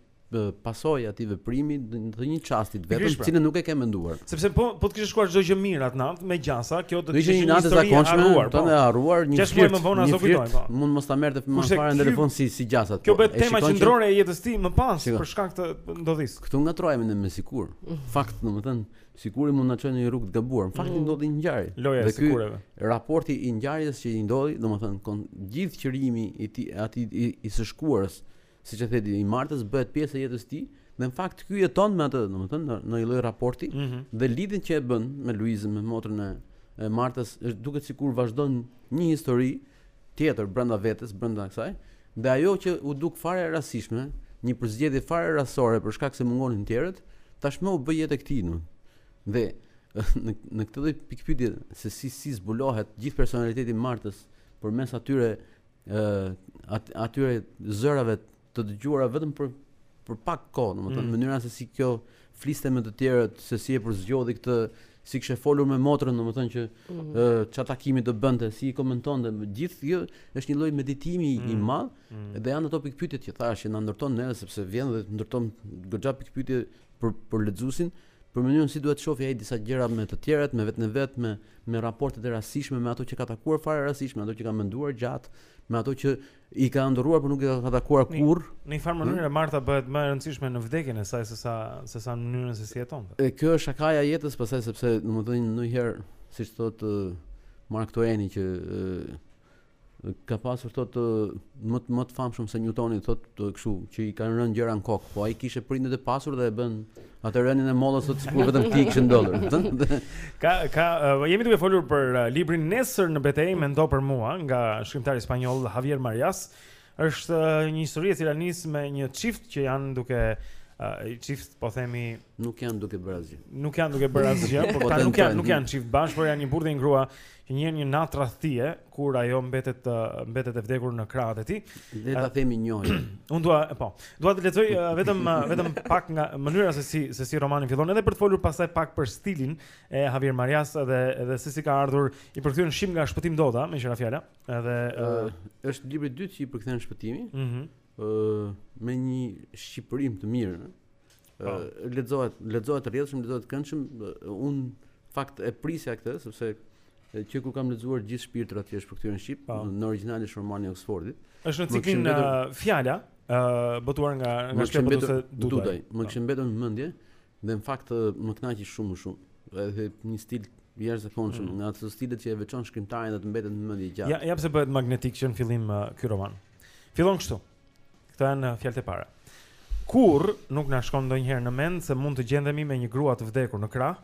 pasojë e atij veprimi në një çast të vetëm që cilën nuk e ke menduar sepse po, po të kishte shkuar çdo gjë mirë atë natë me gjasa kjo do të ishte një natë e harruar të po. e harruar një flirt një flirt po. mund mos ta merrte më fare në telefon si, si gjasat kjo po, bëhet tema qendrore e jetës tij më pas për shkak të Ndodhis. Këtu ngatrohemi ne me sikur. Fakt, domethënë, sikuri mund na çojë në një rrugë të gabuar. Në fakt mm. ndodhi një ngjarje. Loja e sikureve. Raporti i ngjarjes që i ndodhi, domethënë, kon gjithë qërimi i ti, ati i, i së shkuarës, siç e thatë, i Martës bëhet pjesë e jetës së tij. Në fakt ky jeton me atë, domethënë, në, në një lloj raporti mm -hmm. dhe lidhjen që e bën me Luizën, me motrën e, e Martës, është duket sikur vazhdon një histori. Mm tjetër brenda vetes, brenda kësaj, dhe ajo që u duk fare e rastishme, një përzgjedhje fare rastësore për shkak se mungonin të tjerët, tashmë u bë jetë e këtij. Dhe në, në këtë lloj pikëpyetje se si si zbulohet gjithë personaliteti i Martës përmes atyre ë atyre zërave të dëgjuara vetëm për për pak kohë, domethënë mm. mënyra se si kjo fliste me të tjerët, se si e përzgjodhi këtë, si kishte folur me motrën, domethënë që mm. uh, çfarë takimi do bënte, si i komentonte, gjithë kjo është një lloj meditimi mm. i madh mm. dhe janë ato pikpyetje që thashë që na ndërton ne sepse vjen dhe ndërton goxha pikpyetje për për lexuesin për mënyrën si duhet të shohë ai disa gjëra me të tjerët, me vetën e vet, me me raportet e rastishme, me ato që ka takuar fare rastishme, ato që ka menduar gjatë, me ato që I ka ëndërruar, por nuk i ka takuar kurrë. Në një farë hmm? mënyrë Marta bëhet më e rëndësishme në vdekjen e saj sesa sesa në mënyrën se si jeton. E kjo është shakaja e jetës, pastaj sepse domethënë ndonjëherë, siç thotë Mark Twain që ka pasur thotë më më të famshëm se Newtoni thotë kështu që i kanë rënë gjëra në kokë, po ai kishte prindët e pasur dhe e bën atë rënien e mollës sot sikur vetëm atij i kishte ndodhur, kupton? Ka ka uh, jemi duke folur për uh, librin Nesër në betejë mendo për mua nga shkrimtari spanjoll Javier Marias. Është uh, një histori e cila nis me një çift që janë duke i çift po themi nuk janë duke bërë asgjë. Nuk janë duke bërë asgjë, por po ata nuk janë nuk janë çift bash, por janë një burrë dhe një grua Një një natë rrahtie kur ajo mbetet mbetet e vdekur në krahët e tij. Le ta themi njëherë. Unë dua, po. Dua të lexoj vetëm vetëm pak nga mënyra se si se si romani fillon edhe për të folur pastaj pak për stilin e Javier Marias dhe edhe se si ka ardhur i përkthyer në shqip nga Shpëtim Doda, meqë ra fjala, edhe uh, është libri i dytë që i përkthen Shpëtimi. Mhm. Mm ë me një shqipërim të mirë. Po. ë lexohet, lexohet rrjedhshëm, lexohet këndshëm. ë, Unë në fakt e prisja këtë sepse e, që kur kam lexuar Gjithë shpirtrat që është përkthyer në shqip, Po. në origjinal është romani i Oxfordit. Është në Më ciklin kishin mbetur- uh, fjala, uh, botuar nga nga Më kishin shkretë mbetur ose Dudaj, më kishin mbetur në mendje dhe në fakt ë, më kënaqi shumë më shumë. Edhe një stil i jashtëzakonshëm, nga ato stilet që e veçon shkrimtarin dhe të mbetet në mendje gjatë. Mm. Ja, ja pse bëhet magnetik që në fillim uh, ky roman. Fillon kështu. Këto janë uh, fjalët e para. Kurrë nuk na shkon ndonjëherë në mend se mund të gjendemi me një grua të vdekur në krah,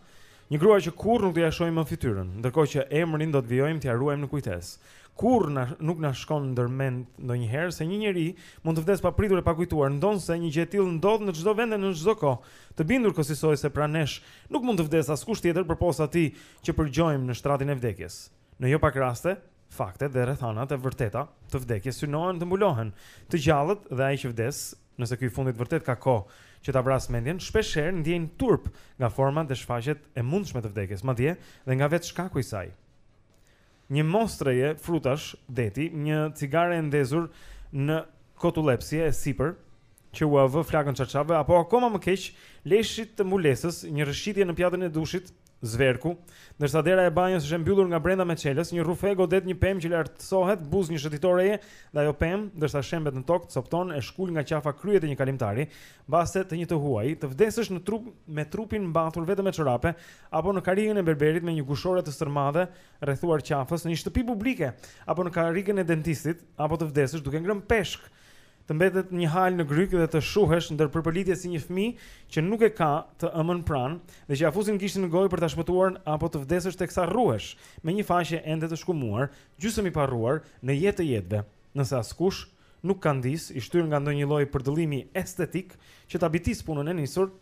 një grua që kurrë nuk do ja shohim më fytyrën, ndërkohë që emrin do të vijojmë t'ia ruajmë në kujtesë. Kurrë na nuk na shkon ndër mend ndonjëherë se një njeri mund të vdesë papritur e pakujtuar, ndonëse një gjë e tillë ndodh në çdo vend e në çdo kohë. Të bindur kësisoj se pranë nesh nuk mund të vdesë askush tjetër përpos atij që përgjojmë në shtratin e vdekjes. Në jo pak raste, Faktet dhe rrethanat e vërteta të vdekjes synohen të mbulohen. Të gjallët dhe ai që vdes, nëse ky i fundit vërtet ka kohë që ta vrasë mendjen, shpeshherë ndjejnë turp nga format dhe shfaqjet e mundshme të vdekjes, madje dhe nga vetë shkaku i saj. Një mostretje frutash deti, një cigare e ndezur në kotullje e sipër, që ua vë flakën çarçafëve apo akoma më keq, leshit të mbulesës, një rrëshqitje në pjatën e dushit, zverku, ndërsa dera e banjës është e mbyllur nga brenda me çelës, një rrufe godet një pemë që lartësohet, buzë një shëtitoreje dhe ajo pemë, ndërsa shembet në tokë, copton e shkul nga qafa kryet e një kalimtari, mbase të një të huaj, të vdesësh në trup me trupin mbathur vetëm me çorape, apo në karrigën e berberit me një gushore të stërmadhe rrethuar qafës, në një shtëpi publike, apo në karrigën e dentistit, apo të vdesësh duke ngrënë peshk. Të mbetet një halë në grykë dhe të shuhesh ndër përpëlitje si një fëmijë që nuk e ka të ëmën pranë dhe që ja fusin gishtin në gojë për ta shpëtuar apo të vdesësh teksa rruhesh me një faqe ende të shkumuar, gjysëm i parruar në jetë të jetëve, nëse askush nuk kandiset, i shtyrë nga ndonjë lloj përdëllimi estetik që ta bitisë punën e nisur,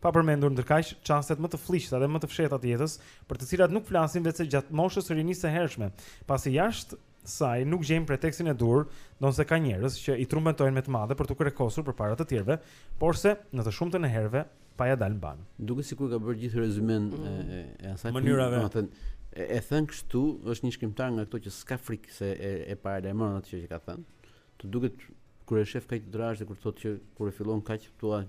pa përmendur ndërkaq çastet më të flliqta dhe më të fshehta të jetës, për të cilat nuk flasim veçse gjatë moshës së rinisë së hershme, pasi jashtë saj nuk gjejmë pretekstin e duhur, ndonëse ka njerëz që i trumbetojnë me të madhe për t'u krekosur përpara të tjerëve, porse në të shumtën e herëve pa ia dalë mbanë. Duket sikur ka bërë gjithë rezymenë e, e, e asaj mm. mënyrave. Domethënë, e, e thënë kështu, është një shkrimtar nga këto që s'ka frikë se e, e paralajmëron atë që ka thënë. Të duket kur e shef kaq drash dhe kur thotë që kur e fillon kaq thua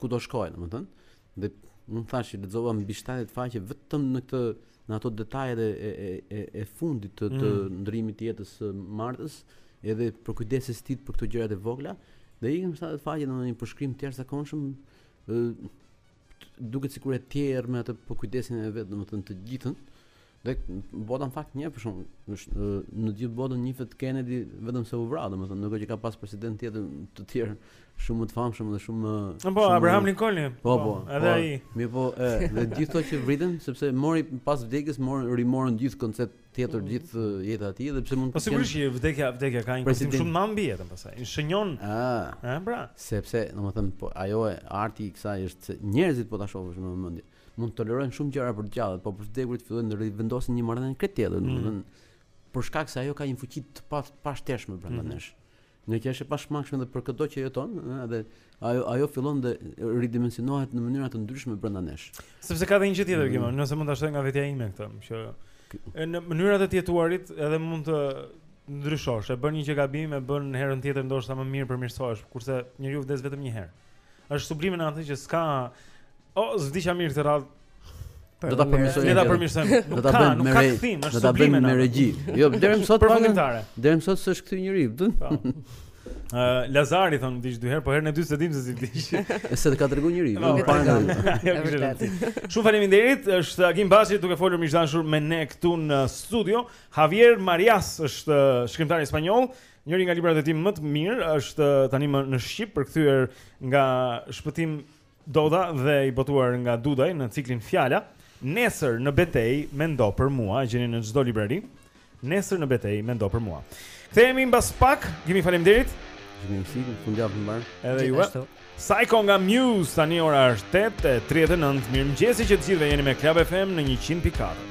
ku do shkojë, domethënë. Dhe unë thashë që lexova mbi 70 faqe vetëm në këtë në ato detajet e e e, e fundit të të mm. ndërrimit të jetës së Martës, edhe për kujdesin e tij për këto gjërat e vogla, dhe ikën 70 faqe në një përshkrim të jashtëzakonshëm duket sikur e tjerr me atë për kujdesin e vet, domethënë të gjithën. Dhe bota në fakt njeh për shembull, në gjithë botën njohin Kennedy vetëm se u vra, domethënë, ndërkohë që ka pas presidentë tjetër të tjerë shumë më të famshëm dhe shumë më... Në po, Abraham Lincolnin? Po, po, po, edhe po, i... Mi po, e, dhe gjithë ata që vriten, sepse mori pas vdekjes, mori, rimorën gjithë koncept tjetër mm. gjithë jeta e tij, dhe pse mund të... Po, sigurisht që vdekja, vdekja ka një kërësim shumë mbi jetën pasaj, e shënjon, a, e, bra. Sepse, domethënë, po, ajo e arti i kësaj është njerëzit po të shofë shumë më mëndje. mund të tolerojnë shumë gjëra për të gjallët, po për të vdekurit fillojnë të rivendosin një marrëdhënie krejt tjetër, mm. domethënë për shkak se ajo ka një fuqi të pa pashtershme brenda mm. nesh. Meqë është e pashmangshme dhe për këdo që jeton, edhe ajo ajo fillon të ridimensionohet në mënyra të ndryshme brenda nesh. Sepse ka edhe një gjë tjetër këtu, mm. nëse mund ta shtoj nga vetja ime këtë, që në mënyrat e të jetuarit edhe mund të ndryshosh, e bën një gjë gabim, e bën herën tjetër ndoshta më mirë përmirësohesh, kurse njeriu vdes vetëm një herë. Është sublime në atë që s'ka O, oh, s'vdiqa mirë këtë radhë Do ta përmirësojmë. Ne ta përmirësojmë. Nuk ka, nuk ka kthim, është sublime në këtë gjë. Jo, deri më sot pagun. Deri më sot s'është kthy njëri. Po. Ë Lazari thonë vdiq dy herë, po herën e dytë s'e dimë se si vdiq. Se s'ka tregu njeri, po, nuk para ndonjë. Shumë faleminderit, është Agim Baçi duke folur me dashur me ne këtu në studio. Javier Marias është shkrimtari spanjoll, Njëri nga librat e tij më të mirë është tanimë në shqip përkthyer nga Shpëtim Doda dhe i botuar nga Dudaj në ciklin Fjala. Nesër në betejë mendo për mua, e gjeni në çdo librari. Nesër në betejë mendo për mua. Kthehemi mbas pak, Gimi faleminderit. Jemi në fundjavë mbarë. Edhe ju. Psycho nga Muse tani ora është 8:39. Mirëmëngjesi që të gjithëve jeni me Club FM në 100.4.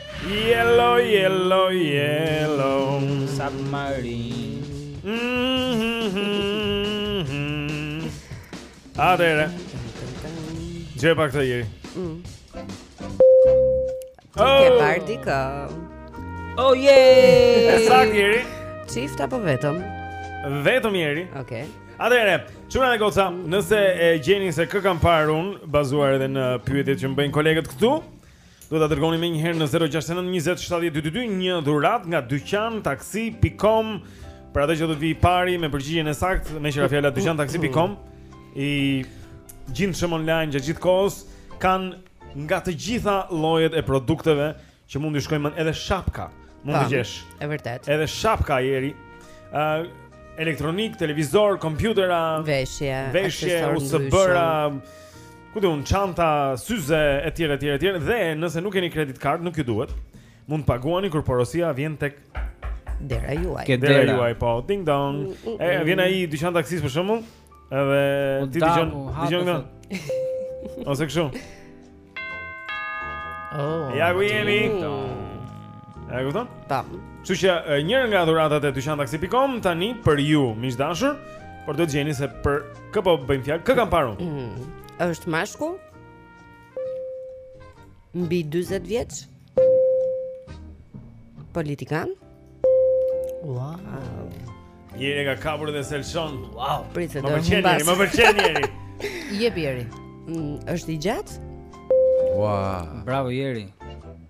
Yellow, yellow, yellow Submarine Atëherë Gjë pak të Jeri mm. Ti ke oh. parë dikë Oh yeah E saktë Jeri Çift apo vetëm? Vetëm Jeri Okej Atëherë, çuna dhe goca, nëse e gjeni se kë kam parë unë, bazuar edhe në pyetjet që më bëjnë kolegët këtu, Duhet ta dërgoni menjëherë në 069 20 70 222 një dhuratë nga dyqantaksi.com për atë që do të vijë i pari me përgjigjen e saktë, meqë ra fjala dyqantaksi.com i gjindshëm online gjatë gjithë kohës kanë nga të gjitha llojet e produkteve që mund t'ju shkojë edhe shapka. Mund të gjesh. Është vërtet. Edhe shapka Jeri. ë uh, elektronik, televizor, kompjutera, veshje, veshje, ushtëbëra, ku dhe unë çanta, syze etj etj etj dhe nëse nuk keni credit card nuk ju duhet. Mund të paguani kur porosia vjen tek dera juaj. Ke dera juaj po. Ding dong. Mm, mm, e mm. vjen ai dyqantaksi për shembull, edhe ti dëgjon, dëgjon nga. Ose kështu. Oh. Ja ku jemi. A e kupton? Tam. Kështu që njëra nga dhuratat e dyqantaksi.com tani për ju, miq dashur, por duhet të gjeni se për Për kë po bëjmë fjalë? Kë kam parë unë? Mm, është mashkull? Mbi 40 vjeç? Politikan? Wow. Jeri e ka kapur dhe selshon. Wow. Pritë do. Më pëlqen jeri, më pëlqen jeri. Jep jeri. Mm, është i gjatë? Wow. Bravo jeri.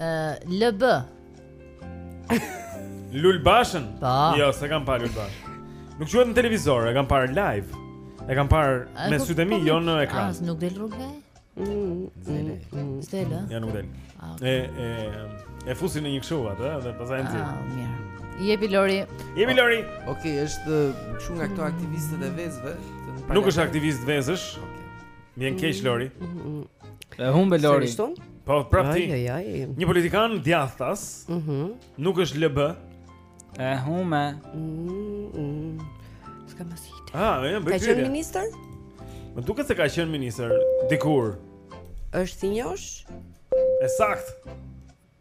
LB. Lul Bashën? Po. Jo, s'e kam parë Lul Bashën. Nuk quhet në televizor, e kam parë live. E kam parë me sytë e mi, po jo në ekran. As nuk del rrugëve? Zele. Zele. Ja nuk del. Ah, e e e fusin në një kështu atë dhe pastaj e nxjerrin. Ah, mirë. Jepi Lori. Jepi Lori. Okej, okay, është kshu nga këta aktivistët e vezëve. Nuk është aktivist vezësh. Më vjen keq Lori. E humbe Lori. Po prap ti. Një politikan djathtas. Mhm. Nuk është LB. E humbe. S'ka më si. Ah, më bëj. Ka qenë ministër? Më duket se ka qenë ministër dikur. Është thinjosh? E saktë.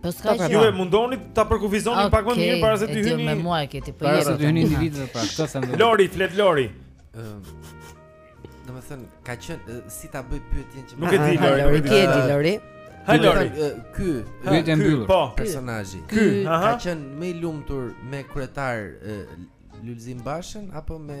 Po s'ka pra. Ju mundohuni ta përkufizoni okay, pak më mirë para se të hyni. Okej, me mua e keni po. Para se të hyni në video pra, këtë them. Lori, flet Lori. Domethënë, ka qenë si ta bëj pyetjen që nuk e di Lori, nuk e di Lori. Lori. Ha Lori. Ky, pyetja e mbyllur. Po, personazhi. Ky, ka qenë më i lumtur me kryetar Lulzim Bashën apo me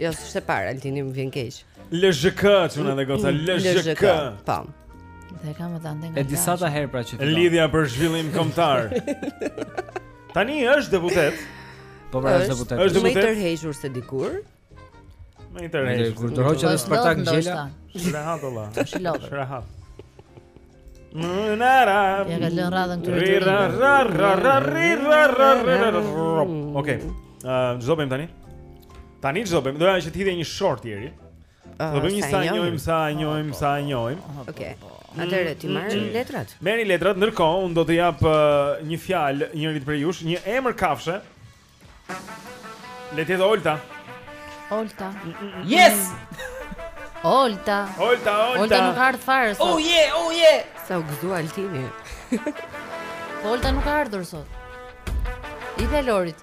Jo, s'është e para Altini, më vjen keq. LZHK, çuna dhe goca, LZHK. Po. Dhe kam edhe ndonjë. E disata herë pra që fiton. Lidhja për zhvillim kombëtar. Tani është deputet. Po pra është deputet. Është më i tërhequr se dikur. Më i tërhequr. U dorëhoq dhe Spartak Ngjela. Është rehat o lla. Është rehat. Mënara Ia ka lënë radhën këtë herë Ok, ç'do bëjmë tani? Tani ç'do bëjmë, doja që t'hidhe një short jeri ah, Do bëjmë një sa njojmë, sa njojmë, sa njojmë Ok, atëherë ti marr mm. letrat Merri letrat, ndërkohë, unë do të jap uh, një fjalë njërit prej jush Një emër kafshe Le të jetë Olta. Olta. Yes. Olta. Olta, Olta. Olta nuk ka ardhur fare sot. Oh yeah, oh yeah. Sa u gëzua Altini. Olta nuk ka ardhur sot. I dhe Lorit.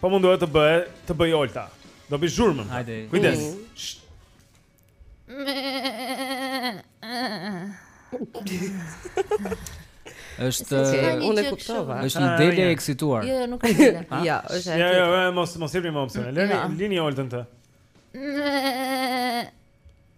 Po mundohet të bëhe, të bëjë Olta. Do bëjë zhurmën. Hajde. Kujdes. Është unë e kuptova. Është një dele e eksituar. Jo, jo, nuk është dele. Ja, është e. Jo, jo, mos mos jepni më opsion. Lëni lini Oltën të.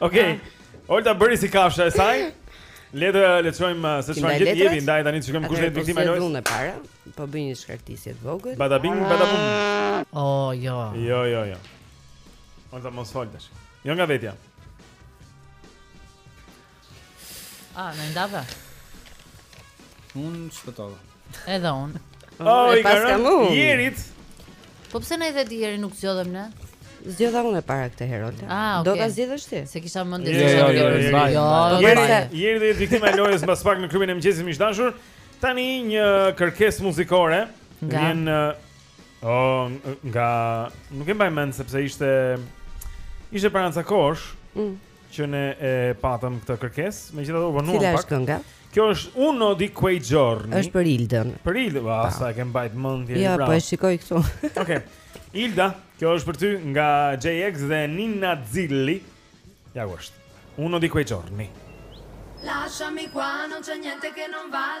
Okej. Olta bëri si kafsha e saj. Le të le të shojmë uh, se çfarë gati jemi ndaj tani shikojmë kush është viktima e lojës. Unë e para, po bëj një shkartisje të vogël. Bada bing, bada bum. Oh, jo. Jo, jo, jo. Olta mos fillo. Jo nga vetja. A, i ndave? Unë shpëtova. Edhe unë. Oh, e paskam unë. Jerit. Po pse ne vetë Jerin nuk zgjodhëm ne? Zgjodha unë para këtë herë. Ah, okay. Do ta zgjidhje ti? Se kisha mendje të zgjodha. Jo, jo, jo, jo. Jeri, jeri dhe viktima e lojës mbas pak në klubin e mëngjesit miq të dashur. Tani një kërkesë muzikore nga vjen oh, nga nuk e mbaj mend sepse ishte ishte para ca kohësh. Mm. që ne e patëm këtë kërkesë, megjithatë u vonuam pak. Cila është kënga? Kjo është uno di quei giorni. Është për Ildën. Për Ildën, ah, po. sa e ke mbajt mend ti. Ja, po e shikoj këtu. Okej. Okay. Ilda, kjo është për ty nga J-Ax dhe Nina Zilli. Ja ku është. Uno di quei giorni. Lasciami qua, non c'è niente che non va.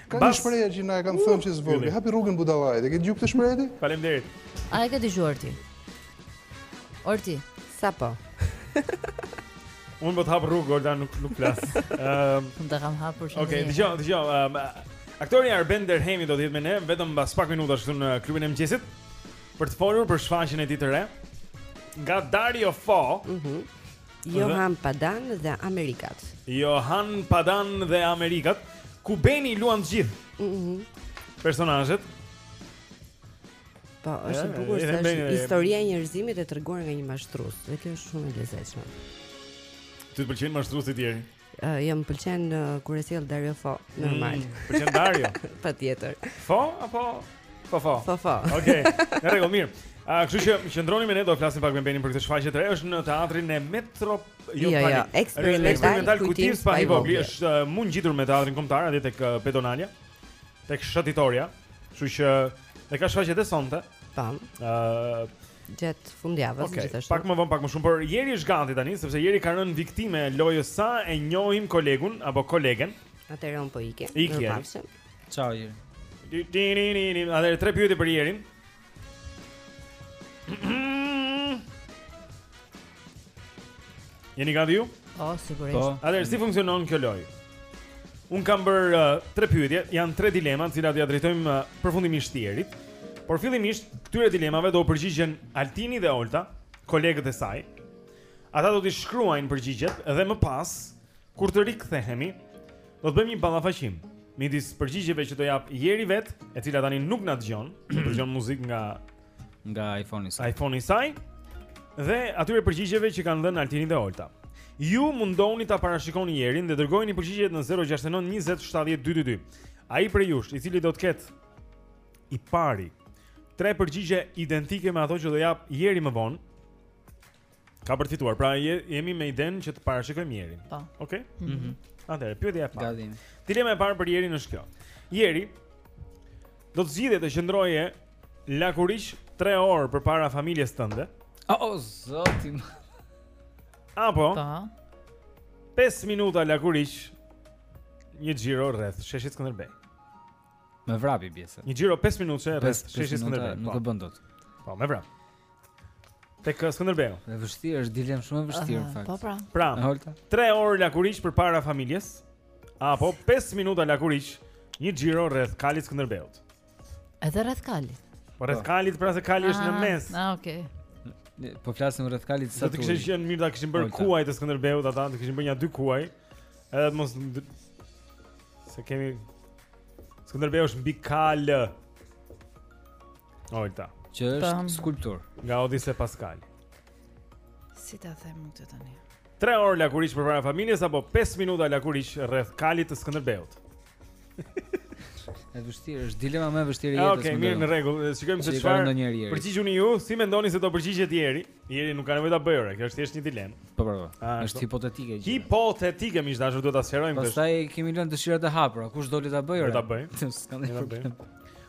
Ka një shprehje që na e kanë thënë që së vogli. Hapi rrugën budallait. E ke dëgjuar këtë shprehje ti? Faleminderit. A e ke dëgjuar ti? Olti, sa po? Unë po të hap rrugë, Olta nuk nuk flas. Ëm, um, të kam hapur shumë. Okej, okay, dëgjoj, dëgjoj. Ëm, um, aktori Arben Derhemi do të jetë me ne vetëm mbas pak minutash këtu në klubin e mëngjesit për të folur për shfaqjen e tij të re. Nga Dario Fo. Mhm. Mm Johan Padan dhe Amerikat. Johan Padan dhe Amerikat, ku Beni luan të gjithë. Mhm. Mm Personazhet. Po, është e bukur se është historia e njerëzimit e treguar nga një mashtrues. Dhe kjo është shumë e lezetshme. Ti të pëlqejnë mashtruesit ty Jeri? Uh, jo, më pëlqen uh, kur e sjell Dario Fo, normal. Mm, pëlqen Dario. Patjetër. Fo apo Fo Fo? Fo Fo. Okej. Okay. Në rregull, mirë. A uh, kështu që qëndroni me ne do të flasim pak me Benin për këtë shfaqje të re, është në teatrin e Metro jo, jo, jo, eksperimental Kujtim Spahivogli. Është uh, mu ngjitur me teatrin kombëtar atje tek uh, Pedonalja, tek Shëtitorja. Kështu që e ka shfaqje dhe sonte. Tam. Ë uh, gjatë fundjavës okay. gjithashtu. Pak më vonë, pak më shumë, por Jeri është gati tani sepse Jeri ka rënë viktimë e lojës sa e njohim kolegun apo kolegen. Atëherë un po ikem. Ike. Ciao Jeri. Atëherë tre pyetje për Jerin. Jeni gati ju? Po, sigurisht. Po. Atëherë si funksionon kjo lojë? Un kam bër uh, tre pyetje, janë tre dilema, të cilat ja drejtojmë uh, përfundimisht Jerit. Por fillimisht këtyre dilemave do u përgjigjen Altini dhe Olta, kolegët e saj. Ata do t'i shkruajnë përgjigjet dhe më pas, kur të rikthehemi, do të bëjmë një ballafaqim midis përgjigjeve që do jap Jeri vet, e cila tani nuk na dëgjon, dëgjon muzikë nga nga iPhone-i saj. iPhone-i saj dhe atyre përgjigjeve që kanë dhënë Altini dhe Olta. Ju mundoni ta parashikoni Jerin dhe dërgojini përgjigjet në 069 20 70 222. Ai prej jush, i cili do të ketë i pari tre përgjigje identike me ato që do japë Jeri më vonë, Ka për të fituar. Pra je, jemi me idenë që të parashikojmë Jerin. Po. Okej. Okay? Mhm. Mm Atëherë, pyetja e parë. Gati. Dilema e parë për Jerin është kjo. Jeri do të zgjidhje të qëndroje lakuriq 3 orë përpara familjes tënde. O oh, oh, zot. Apo? Po. 5 minuta lakuriq një xhiro rreth sheshit Skënderbej. Me vrap i bie. Një xhiro 5 minutësh rreth sheshit Skënderbej. Nuk po. e bën dot. Po, me vrap. Tek uh, Skënderbeu. Është vështirë, është dilemë shumë e vështirë në fakt. Po pra. Pra, Olta. 3 orë lakuriq përpara familjes apo 5 minuta lakuriq, një xhiro rreth kalit të Skënderbeut. Edhe rreth kalit. Po rreth kalit, pra se kali është në Ah, mes. Ah, okay. Ne- Po flasim rreth kalit Do sa të kishte qenë mirë ta kishin bërë Olta. kuaj të Skënderbeut ata, të kishin bërë nja dy kuaj. Edhe të mos nd- se kemi Skënderbeu është mbi kalë. Olta. Që është Tam. skulpturë. Nga Odhise Paskali. Si ta them më këtë tani? 3 orë lakuriq përpara familjes apo 5 minuta lakuriq rreth kalit të Skënderbeut. Është vështirë, është dilema më e vështirë e jetës. Okej, mirë në rregull. Shikojmë se çfarë. Përgjigjuni ju, si mendoni se do përgjigjet Jeri? Jeri nuk ka nevojë ta bëjë, kjo është thjesht një dilemë. Po, po, po. Ah, është hipotetike gjë. Hipotetike, miq të dashur, duhet ta sqarojmë këtë. Pastaj kemi lënë dëshirat e hapura, kush do, le ta bëjë. Do ta bëj. S'ka ndonjë problem.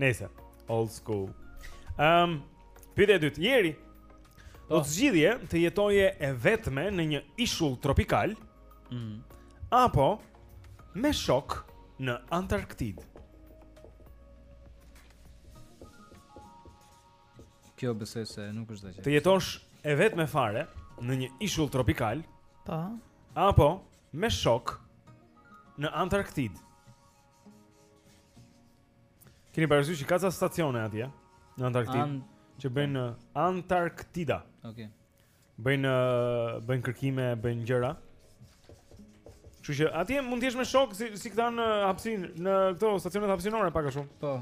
Nëse old school. Ehm, um, pyetja e dytë, Jeri. Po. Do të zgjidhje të jetoje e vetme në një ishull tropikal? Mm. Apo me shokë në Antarktidë? Kjo besoj se nuk është dashje. Të jetosh e vetme fare në një ishull tropikal? Po. Apo me shokë në Antarktidë? Keni parasysh që ka ca stacione atje në Antarktidë An... që bëjnë në Antarktida. Okej. Okay. Bëjnë bëjnë kërkime, bëjnë gjëra. Kështu që atje mund të jesh me shokë si si këta në hapësirë në këto stacionet hapësinore pak a shumë. Po.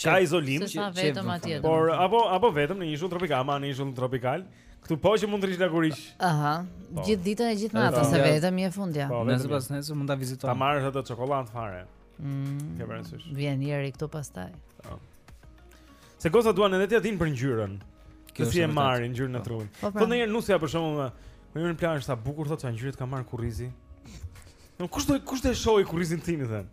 Ka izolim që vetëm atje. Por apo apo vetëm në një ishull tropikal, ama në ishull tropikal, Këtu po që mund të rrish lakuriq. Aha. Po. Gjithë ditën e gjithë natën se vetëm je fundja. Po, nëse pas nesër mund ta vizitojmë. Ta marrësh atë çokoladë fare. Mm. Ke parasysh. Vjen Jeri këtu pastaj. Po. Se gocat duan edhe t'ia dinë për ngjyrën. Kjo si e marrin ngjyrën e po. trurit. Po, pra. po ndonjëherë nusja për shembull, kur jemi në plazh, sa bukur thotë sa ngjyrë të ka marrë kurrizi. Nuk kush do kush do e shohë kurrizin tim i them.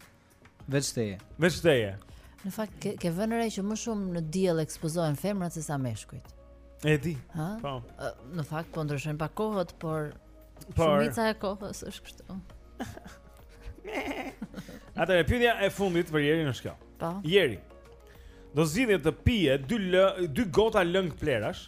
Veç teje. Veç teje. Në fakt ke, ke vënë re që më shumë në diell ekspozohen femrat se sa meshkujt. E di. Ha? Po. Në fakt po ndryshojnë pak kohët, por por shumica e kohës është kështu. Atëherë pyetja e fundit për Jerin është kjo. Po. Jeri. Do zgjidhje të pije dy lë, dy gota lëng plehrash.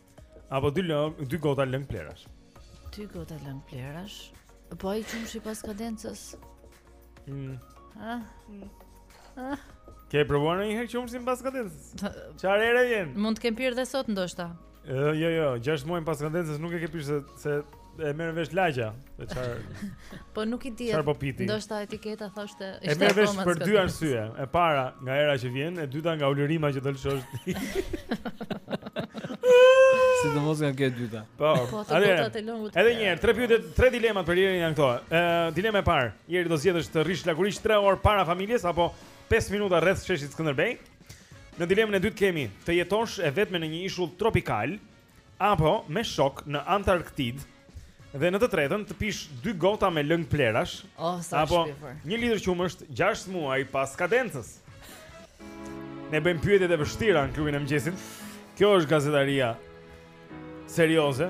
Apo dy lëng, dy gota lëng plehrash. Dy gota lëng plehrash. Po ai qumshti pas skadencës. Mm. Ha. Mm. Ah. Ke provuar ndonjëherë qumshtin pas skadencës? Çfarë ere vjen? Mund të kem pirë dhe sot ndoshta. Jo, jo, jo, 6 muaj pas skadencës nuk e ke pirë se se e merr vesh lagja, e çfarë? Po nuk i di. Çfarë po pi ti? Ndoshta etiketa thoshte ishte e merr vesh për dy arsye. E para, nga era që vjen, e dyta nga ulërima që do lëshosh. Sidomos nga kjo e dyta. Po. po edhe një herë, tre pyetje, tre dilemat për Jerin janë këto. Ë, dilema e parë, Jeri do zgjedhësh të rrish lakuriq 3 orë para familjes apo 5 minuta rreth sheshit Skënderbej? Në dilemën e dytë kemi të jetosh e vetme në një ishull tropikal apo me shok në Antarktidë dhe në të tretën të pish dy gota me lëng plehrash oh, apo një litër qumësht 6 muaj pas skadencës. Ne bëjmë pyetjet e vështira në klubin e mëngjesit. Kjo është gazetaria serioze.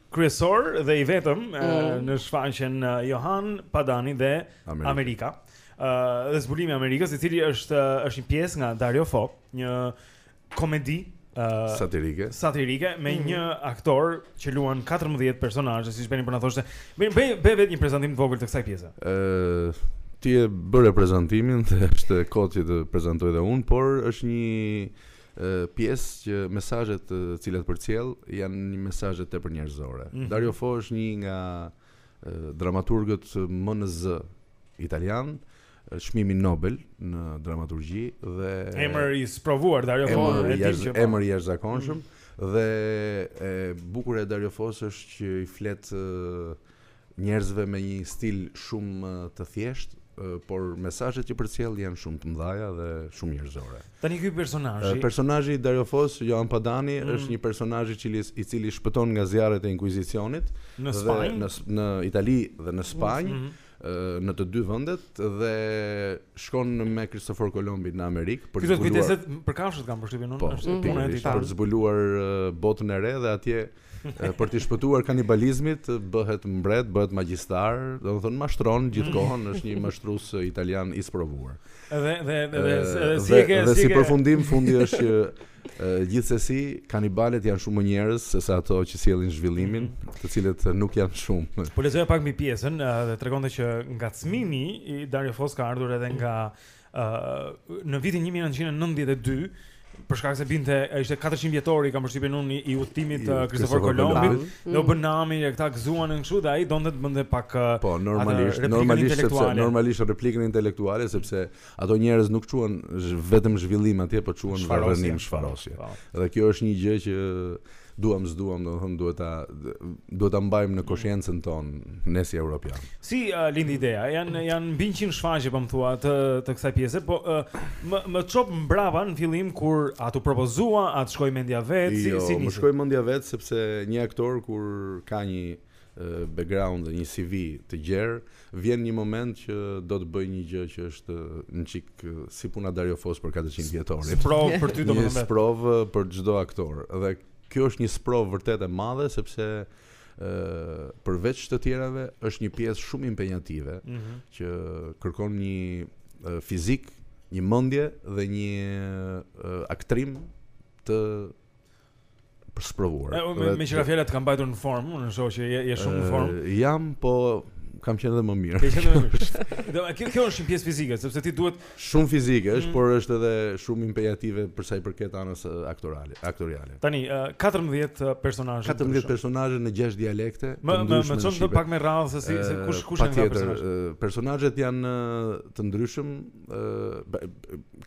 kryesor dhe i vetëm mm. uh, në shfaqjen uh, Johan Padani dhe Amerika. Amerika. Uh, dhe zbulimi i Amerikës, i cili është uh, është një pjesë nga Dario Fo, një komedi uh, satirike. Satirike me mm. një aktor që luan 14 personazhe, siç Beni po na thoshte. Bëj bëj bë, vetë një prezantim të vogël të kësaj pjese. Ë uh, ti e bëre prezantimin dhe është e kotë që të prezantoj dhe unë, por është një pjesë që mesazhet të cilat përcjell janë një mesazhe tepër njerëzore. Mm -hmm. Dario Fo është një nga dramaturgët më në zë italian, çmimin Nobel në dramaturgji dhe emër i sprovuar Dario Fo, emër i po. emër i jashtëzakonshëm mm -hmm. dhe e bukura e Dario Fos është që i flet njerëzve me një stil shumë të thjeshtë, por mesazhet që përcjell janë shumë të mdhaja dhe shumë njerëzore. Tani ky personazhi, personazhi i Dario Fos, Joan Padani, mm. është një personazh i cili i cili shpëton nga zjarret e inkuizicionit në Spanjë, në, në Itali dhe në Spanjë. Mm -hmm në të dy vendet dhe shkon me Kristofor Kolombin në Amerikë për të zbuluar. Kujdeset për kafshët kam përshtypjen unë, po, është puna e tij. Për të zbuluar botën e re dhe atje për t'i shpëtuar kanibalizmit, bëhet mbret, bëhet magjistar, domethënë mashtron gjithë kohën, është një mashtrues italian i sprovuar. Dhe dhe dhe dhe si e ke si si përfundim fundi është që gjithsesi kanibalet janë shumë më njerëz se sa ato që sjellin zhvillimin, mhm. të cilët nuk janë shumë. Po lexoja pak mbi pjesën dhe tregonte që ngacmimi i Dario Fos ka ardhur edhe nga Ë në vitin një mijë e nëntëqind e nëntëdhjetë e dy për shkak se binte ishte 400 vjetori kam përshtypjen unë i udhëtimit të Kristofor Kolombit dhe u bën nami e këta gëzuan e kështu dhe ai donte të bënte pak po normalisht normalisht sepse normalisht replikën intelektuale sepse ato njerëz nuk çuan vetëm zhvillim atje po çuan rrënim shfarosje po. dhe kjo është një gjë që Duam s'duam, domethënë duhet ta duhet ta mbajmë në koshiencën tonë ne si europianë. Si uh, lindi ideja? Jan janë mbi 100 shfaqje po më thua të të kësaj pjese, po uh, më më ço pak mbrapa në fillim kur, a t'u propozua, a të shkoi mendja vetë, si jo, si nisi. Jo, më shkoi mendja vetë sepse një aktor kur ka një background dhe një CV të gjerë, vjen një moment që do të bëjë një gjë që është një çik si puna Dario Fos për 400 vjetorin. Si sprovë për ty domethënë. Një sprovë për çdo aktor. Dhe kjo është një sprovë vërtet e madhe sepse ë përveç të tjerave është një pjesë shumë impenjative mm -hmm. që kërkon një fizik, një mendje dhe një aktrim të të sprovuar. Me, meqë ra fjala të ka mbajtur në formë, unë shoh që je, je shumë në formë. Jam po kam qenë edhe më mirë. Ke qenë më mirë. Do kjo kjo është një pjesë fizike, sepse të duhet shumë fizike, është, mm. por është edhe shumë impenjative për sa i përket anës aktorale, aktoriale. Tani 14 personazhe. 14 personazhe në 6 dialekte. Më më më ço pak me radhë se si se kush kush janë këta personazhe. Personazhet janë të ndryshëm,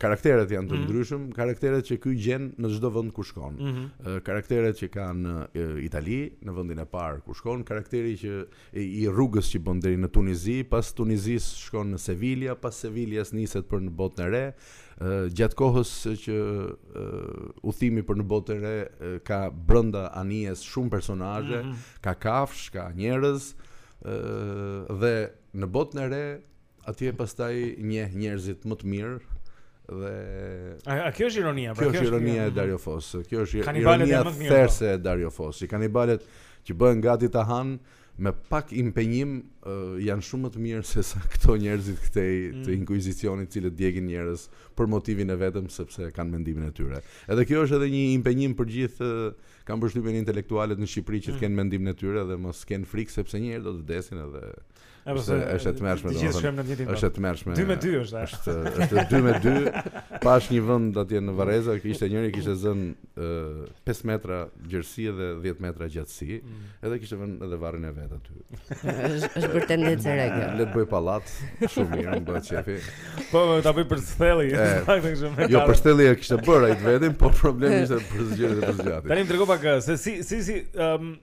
karakteret janë të mhm. ndryshëm, mm -hmm. karakteret që ky gjen në çdo vend ku shkon. Mm -hmm. Karakteret që ka në Itali, në vendin e parë ku shkon, karakteri që i rrugës që bën deri në Tunizi, pas Tunizisë shkon në Sevilja, pas Seviljas niset për në botën e re. Gjatë kohës që udhëtimi për në botën e re ka brenda anijes shumë personazhe, mm -hmm. ka kafshë, ka njerëz, dhe në botën e re Atje pastaj njeh njerëzit më të mirë dhe A, a kjo është ironia, pra kjo është ironia e Dario Fos. Kjo është ironia therëse po. e Dario Fos. Kanibalet që bëhen gati ta hanë me pak impenjim uh, janë shumë më të mirë se sa këto njerëzit këtej mm. të inkuizicionit të cilët djegin njerëz për motivin e vetëm sepse kanë mendimin e tyre. Edhe kjo është edhe një impenjim për gjithë uh, kam përshtypjen intelektualët në Shqipëri që të mm. kenë mendimin e tyre dhe mos kenë frikë sepse një herë do të vdesin edhe Apo se është e tmerrshme domethënë. Gjithë shkojmë në një ditë. Është e tmerrshme. 2 me 2 është. Është është 2 me 2. Pashë një vend atje në Varreza, kishte njëri kishte zënë 5 metra gjerësi dhe 10 metra gjatësi, mm. edhe kishte vënë edhe varrin e vet aty. Është është për tendencë e re kjo. Le të bëjë pallat, shumë mirë, më bëhet qejfi. Po, mund ta bëjë për së thelli, saktë kështu me. Jo, për së thelli e kishte bërë ai veten, po problemi ishte për së gjeri e së gjati. Tani më trego pak se si si si ëm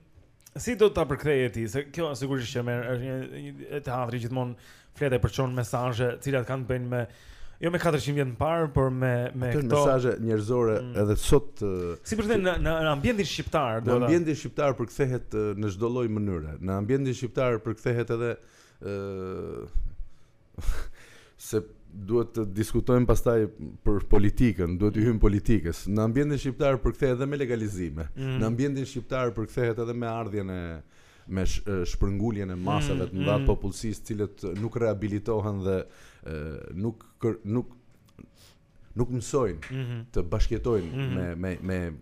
Si do ta përktheje ti? Se kjo sigurisht që merr është një, një teatri gjithmonë flet e përçon mesazhe, të cilat kanë të bëjnë me jo me 400 vjet më parë, por me me Ato janë këto mesazhe njerëzore Mm. edhe sot ë, Si përkthehen në në në ambientin shqiptar, Në do ta. ambientin shqiptar përkthehet ë, në çdo lloj mënyre. Në ambientin shqiptar përkthehet edhe ë se duhet të diskutojmë pastaj për politikën, duhet t'i hyjmë politikës. Në ambientin shqiptar përkthehet edhe me legalizime. Mm. Në ambientin shqiptar përkthehet edhe me ardhjen e me sh, shpërnguljen e masave të mëdha të mm, mm. popullsisë, të cilët nuk rehabilitohen dhe e, nuk kër, nuk nuk mësojnë mm -hmm. të bashkëjetojnë mm -hmm. me me me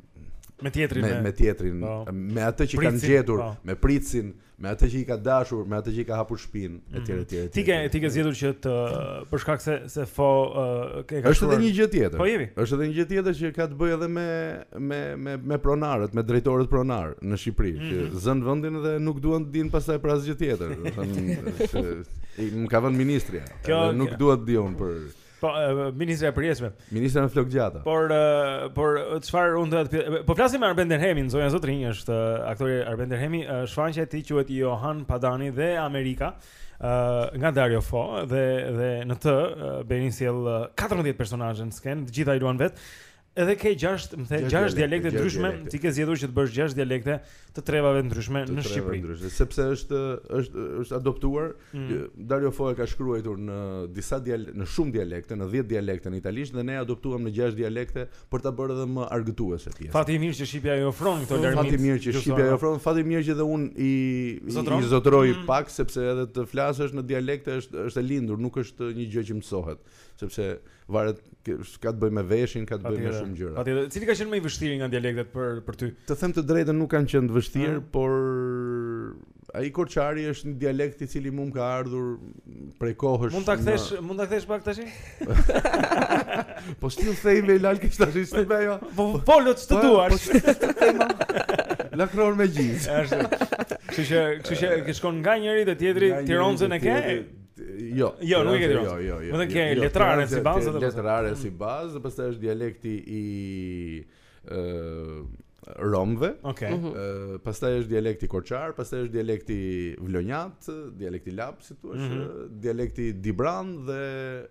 me tjetrin me, me tjetrin po. me atë që kanë gjetur po. me pritësin me atë që i ka dashur me atë që i ka hapur shpinë mm -hmm. etj etj ti ke ti ke zgjedhur që të për shkak se se fo uh, ke ka është edhe një gjë tjetër po jemi është edhe një gjë tjetër që ka të bëjë edhe me me me me pronarët me drejtorët pronar në Shqipëri mm -hmm. që mhm. zën vendin dhe nuk duan të dinë pastaj për asgjë tjetër do të thotë më ka vënë ministria kjo, nuk duan të dinë për Po ministra e përjetshme. Ministra me flokë të gjata. Por por çfarë unë doja të pyesja? Po flasim me Arben Derhemin, zonja zotërinj, është aktori Arben Derhemi, shfaqja e tij quhet Johan Padani dhe Amerika. Uh, nga Dario Fo dhe dhe në të uh, Beni sjell 14 personazhe në skenë, të gjitha i luan vetë. Edhe ke 6, më the 6 dialekte të ndryshme, ti ke zgjedhur që të bësh 6 dialekte të trevave të ndryshme në Shqipëri. Ndryshme, sepse është është është adoptuar mm. Dario Fo e ka shkruar në disa dial në shumë dialekte, në 10 dialekte në italisht dhe ne adoptuam në 6 dialekte për ta bërë edhe më argëtuese pjesën. Fati i mirë që Shqipja i ofron këto larmi. Fati i mirë që Shqipja i ofron, fati i mirë që dhe unë i i zotëroj mm. pak sepse edhe të flasësh në dialekte është është e lindur, nuk është një gjë që mësohet. sepse varet ka të bëjë me veshin, ka të bëjë me shumë gjëra. Patjetër, cili ka qenë më i vështirë nga dialektet për për ty? Të them të drejtën, nuk kanë qenë të vështirë, ah. por ai korçari është një dialekt i cili më ka ardhur prej kohësh. Mund ta kthesh, në... mund ta kthesh pak tash? po si u thej me lal kish tash ishte me ajo. Po po, po ku të po, duash. Po, Lakror me gjizë. Ashtu. Kështu që, kështu që ke shkon nga njëri te tjetri, Tironsen e ke? Jo, jo, nuk e ke Jo, jo, jo. Domethënë ke jo, letrare si bazë apo? Letrare si bazë, dhe pastaj është dialekti i ë romëve. Okej. Okay. Mhm. Pastaj është dialekti korçar, pastaj është dialekti vlonjat, dialekti lab, si thua, mm -hmm. dialekti dibran dhe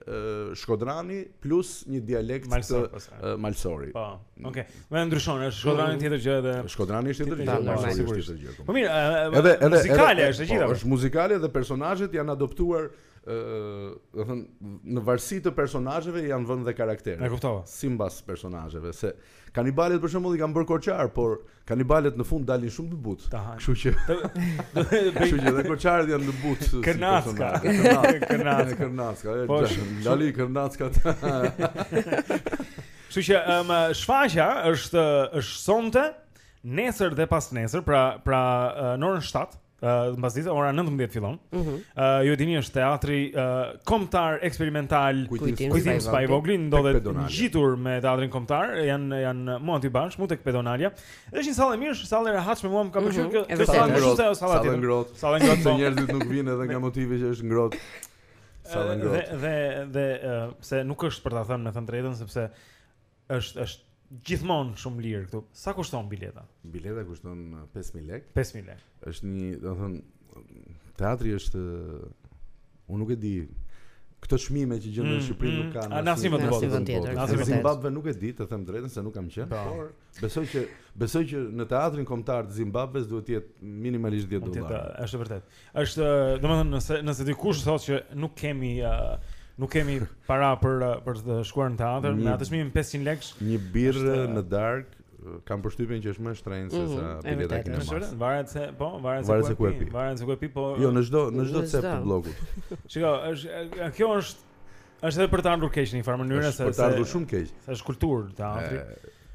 ë shkodrani plus një dialekt malsor, të malsorit. Po. Okej. Okay. Më ndryshon, është Shkodrani mm. tjetër gjë edhe. Shkodrani është tjetër gjë, më shumë është tjetër gjë. Po mirë, edhe edhe muzikale është e gjitha. Po, është muzikale dhe personazhet janë adoptuar ë, domethënë në varësi të personazheve janë vënë dhe karaktere. E kuptova. Simbas personazheve, se kanibalet për shembull i kanë bërë korçar, por Kanibalët në fund dalin shumë të butë. Kështu që Kështu që dhe korçarët janë të butë. Kërnacka. Kërnacka. Kërnacka. Po, Lali Kërnacka. Kështu që um, shfaqja është është sonte, nesër dhe pas nesër, pra pra në orën 7. Uh, mbasi ora 19 fillon. Ëh, mm -hmm. uh, ju e dini është teatri uh, kombëtar eksperimental Kujtim Spahivogli ndodhet ngjitur me teatrin kombëtar, janë janë mu aty bashkë, mu tek pedonalja. Është një sallë e mirë, sallë e rehatshme, mua më ka pëlqyer mm -hmm. kjo sallë e shumë sallë aty. Sallë e ngrohtë. Sallë e ngrohtë, po. njerëzit nuk vinë edhe nga motivi që është ngrohtë. Sallë e ngrohtë. Dhe dhe dhe uh, se nuk është për ta thënë me thënë drejtën sepse Është është gjithmonë shumë lirë këtu. Sa kushton bileta? Bileta kushton 5000 lekë. 5000 lekë. Është një, domethënë, teatri është unë nuk e di Këto çmime që gjenden në mm, Shqipëri nuk mm. kanë në asnjë vend tjetër. Në Zimbabwe nuk e di, të them të drejtën se nuk kam qenë, po. por besoj që besoj që në teatrin kombëtar të Zimbabwes duhet të jetë minimalisht 10 dollarë. Është vërtet. Është, domethënë nëse nëse dikush thotë që nuk kemi uh, nuk kemi para për për të shkuar në teatr, me atë çmim 500 lekësh. Një birrë është... në dark kam përshtypjen që është më e shtrenjtë se mhm, sa bileta e kinemasë. Varet se, po, varet se ku e pi. Varet se ku e pi, po. Jo, në çdo në çdo cep të bllokut. Shiko, është kjo është është edhe për të ardhur keq në një farë mënyre se për të ardhur shumë keq. Se është kulturë teatri.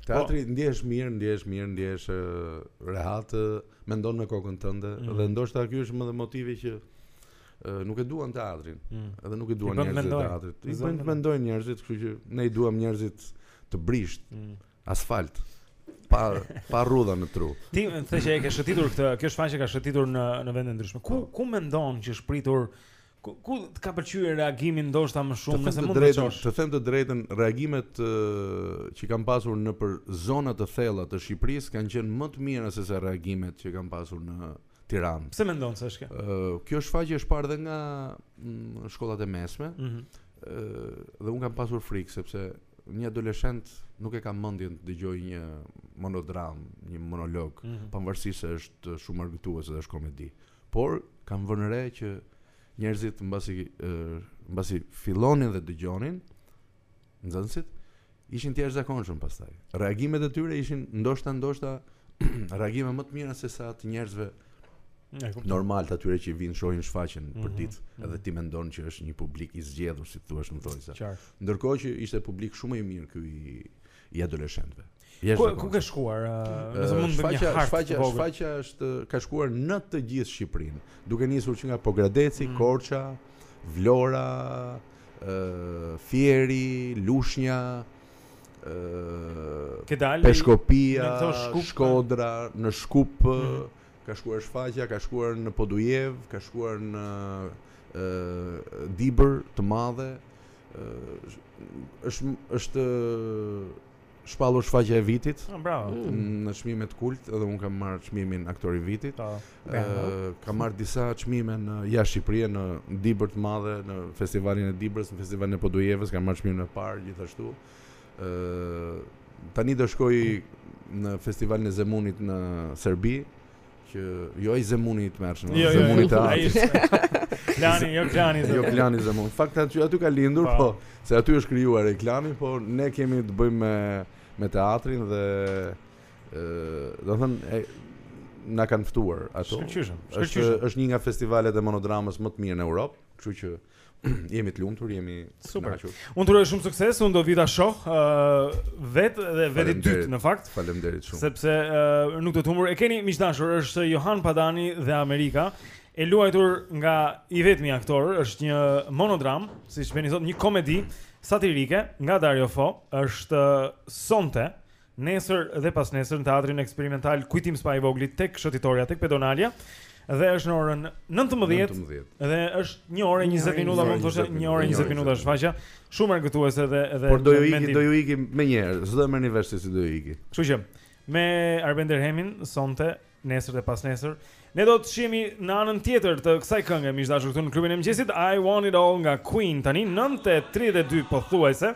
Teatri po. ndihesh mirë, ndihesh mirë, ndihesh rehat, Mendon me kokën tënde mm. dhe ndoshta ky është më dhe motivi që nuk e duan teatrin, mm. edhe nuk i duan njerëzit e teatrit. I bën të mendojnë njerëzit, kështu që ne i duam njerëzit të brisht, mm. asfalt, pa pa rrudha në tru. Ti më the që e ke shëtitur këtë, kjo shfaqje ka shëtitur në në vende të ndryshme. Ku po. ku mendon që është pritur Ku ku të ka pëlqyer reagimi ndoshta më shumë, nëse mund të thuash. Të them të drejtën, reagimet që kanë pasur nëpër zona të thella të Shqipërisë kanë qenë më të mira se sa reagimet që kanë pasur në Tiranë. Pse mendon se është kjo? kjo shfaqje është parë dhe nga mm, shkollat e mesme. Ëh. Mm dhe unë kam pasur frikë sepse një adoleshent nuk e ka mendjen të dëgjojë një monodramë, një monolog, mm -hmm. pavarësisht se është shumë argëtues dhe është komedi. Por kam vënë re që njerëzit mbasi mbasi fillonin dhe dëgjonin nxënësit ishin të jashtëzakonshëm pastaj. Reagimet e tyre ishin ndoshta ndoshta reagime më të mira se sa të njerëzve normalë, të atyre që vijnë shohin shfaqjen mm -hmm. për mhm. ditë mm -hmm. edhe ti mendon që është një publik i zgjedhur si thua shumë thojsa. Ndërkohë që ishte publik shumë i mirë ky i, i adoleshentëve. Ku ku ka shkuar? Nëse mund të bëjmë një hartë. Shfaqja, shfaqja është ka shkuar në të gjithë Shqipërinë, duke nisur që nga Pogradeci, mm. Korça, Vlora, ë Fieri, Lushnja, ë Peshkopia, Shkodra, në Shkup, mm. ka shkuar shfaqja, ka shkuar në Podujevë, ka shkuar në ë Dibër të Madhe, ë është është shpallur shfaqja e vitit. Ah, bravo. Mm. Në çmimet Kult edhe unë kam marrë çmimin aktori i vitit. Po. Ëh, kam marrë disa çmime në jashtë Shqipërisë, në Dibër të Madhe, në festivalin e Dibrës, në festivalin e Podujevës, kam marrë çmimin e parë gjithashtu. Ëh, tani do shkoj në festivalin e Zemunit në Serbi. që jo ai Zemuni i tmerrshëm, jo, jo, Zemuni jo, teatri. Klani, jo Klani i Zemunit. Jo Klani i Zemunit. Fakt aty aty ka lindur, po, po se aty është krijuar ai klani, po ne kemi të bëjmë me me teatrin dhe ë, domethënë na kanë ftuar ato. Shkëlqyshëm. Është është një nga festivalet e monodramës më të mirë në Europë, kështu që Jemi të lumtur, jemi të kënaqur. Unë të uroj shumë sukses, unë do vij ta shoh ë uh, vetë dhe vetë i dytë në fakt. Faleminderit shumë. Sepse uh, nuk do ta humb. E keni miq të dashur, është Johan Padani dhe Amerika. E luajtur nga i vetmi aktor, është një monodramë, siç vjen sot, një komedi satirike nga Dario Fo, është uh, Sonte Nesër dhe pasnesër në teatrin eksperimental Kujtim Spahivogli tek Shëtitorja tek Pedonalja dhe është në orën 19:00 19. dhe është 1 orë e 20 minuta, mund të thosha 1 orë e 20 minuta është shfaqja. Shumë argëtuese dhe dhe Por do ju me iki, mendim. do ju iki menjëherë, s'do e merrni vesh se si do ju iki. Kështu që me Arben Derhemin sonte, nesër dhe pasnesër, ne do të shihemi në anën tjetër të kësaj kënge, miq të dashur këtu në klubin e mëngjesit I Want It All nga Queen tani 9:32 pothuajse.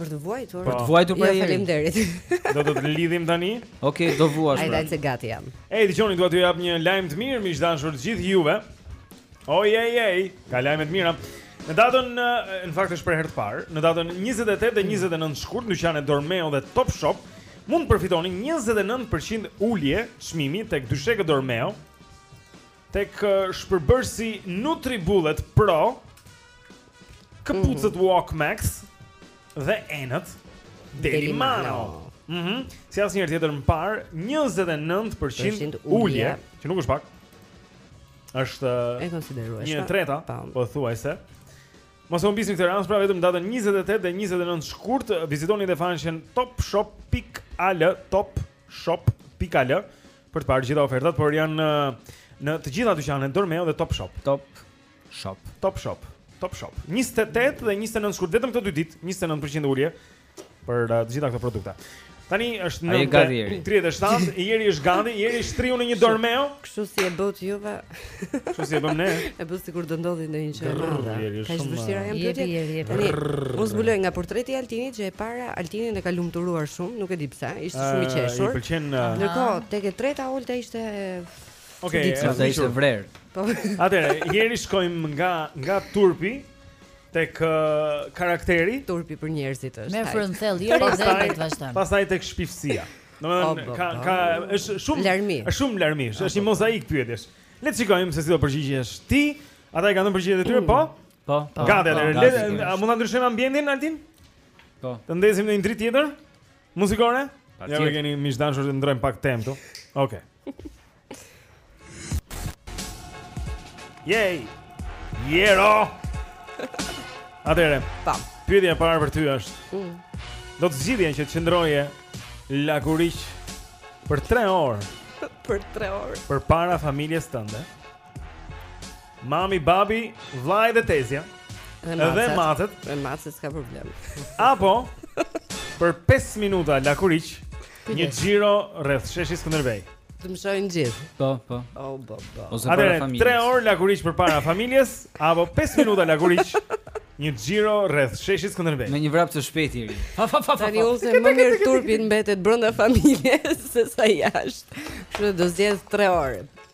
Për të vuajtur. Për të vuajtur përherë. Faleminderit. Do të të lidhim tani? Okej, do vuash. Ajde pra. Ajde se gati jam. Ej, dëgjoni, dua t'ju jap një lajm të mirë, miq të dashur të gjithë juve. Oh yeah yeah, ka lajme të mira. Në datën në fakt është për herë të parë, në datën 28 dhe 29 shkurt në dyqanet Dormeo dhe Top Shop mund të përfitoni 29% ulje çmimi tek dyshekët Dormeo. Tek shpërbërësi Nutribullet Pro, këpucët mm -hmm. Walk Max dhe enët Delimano. Mhm. Mm si asnjë herë tjetër më parë, 29% ulje, që nuk është pak. Është e konsiderueshme. Një treta, po thuajse. Mos e humbisni këtë rast, pra vetëm datën 28 dhe 29 shkurt vizitoni dhe faqen topshop.al topshop.al Për të parë gjitha ofertat, por janë në, në të gjitha dyqanet Dormeo dhe Top Shop. Top Shop. Top Shop. Top Shop. 28 dhe 29 shkurt vetëm këto dy ditë, 29% ulje për uh, të gjitha këto produkte. Tani është Ai është gati, Jeri. 9:37, Jeri është gati, Jeri shtrirë në një dormeo. Kështu si e bëu ti juve. Kështu si e bëmë ne. E bëj sikur do ndodhë ndonjë gjë e madhe. Ka shumë vështirë janë pyetjet. Tani, unë zbuloj nga portreti i Altinit që e para Altinin e ka lumturuar shumë, nuk e di pse, ishte ah, shumë i qeshur. I pëlqen. Ah. Ndërkohë, tek e treta Olta ishte Okej, okay, sa ishte vrerë. Po. Atëherë, Jeri shkojmë nga nga turpi tek uh, karakteri. Turpi për njerëzit është. Merr frymë thellë Jeri dhe të vazhdon. Pastaj tek shpifësia. Domethënë ka ka është shumë larmi. Është shumë larmi, është një mozaik pyetjesh. Le të shikojmë se si do përgjigjesh ti. Ata i kanë dhënë përgjigjet e tyre, po? Po. po. Gati atë. Po, po, a mund ta ndryshojmë ambientin Altin? Po. Të ndezim ndonjë dritë tjetër? Muzikore? Ja na keni miq dashur të ndërrojmë pak temp këtu. Okej. Yay! Jero! Atëherë. Po. Pyetja e parë për ty është. Mm. Do të zgjidhje që të qëndroje lakuriq për 3 orë. Për 3 orë. Përpara familjes tënde. Mami, babi, vllai dhe tezja. Dhe macet. Dhe macet s'ka problem. Apo për 5 minuta lakuriq Një xhiro rreth sheshit Skënderbej. Të më shohin gjithë. Po, po. O, po, po. Ose para familjes. 3 orë lakuriq përpara familjes apo 5 minuta lakuriq. Një xhiro rreth sheshit Skënderbej. Me një vrap të shpejtë Jeri. Fa fa fa fa. Tani ose më mirë turpi mbetet brenda familjes se sa jashtë. Kështu do zgjedh 3 orë.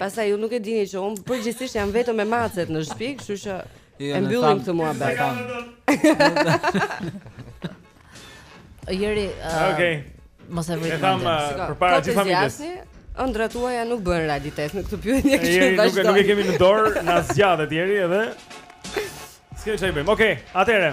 Pastaj ju nuk e dini që unë përgjithësisht jam vetëm me macet në shtëpi, kështu që jo, e mbyllim këtë muhabet. Jeri, uh, okay. mos e vrit. E thamë përpara gjithë familjes. Ëndrat tuaja nuk bëhen realitet në këtë pyetje që vazhdon. Nuk e kemi në dorë, na zgjat Jeri edhe. S'ke ça i bëjmë. Okej, okay, atëherë.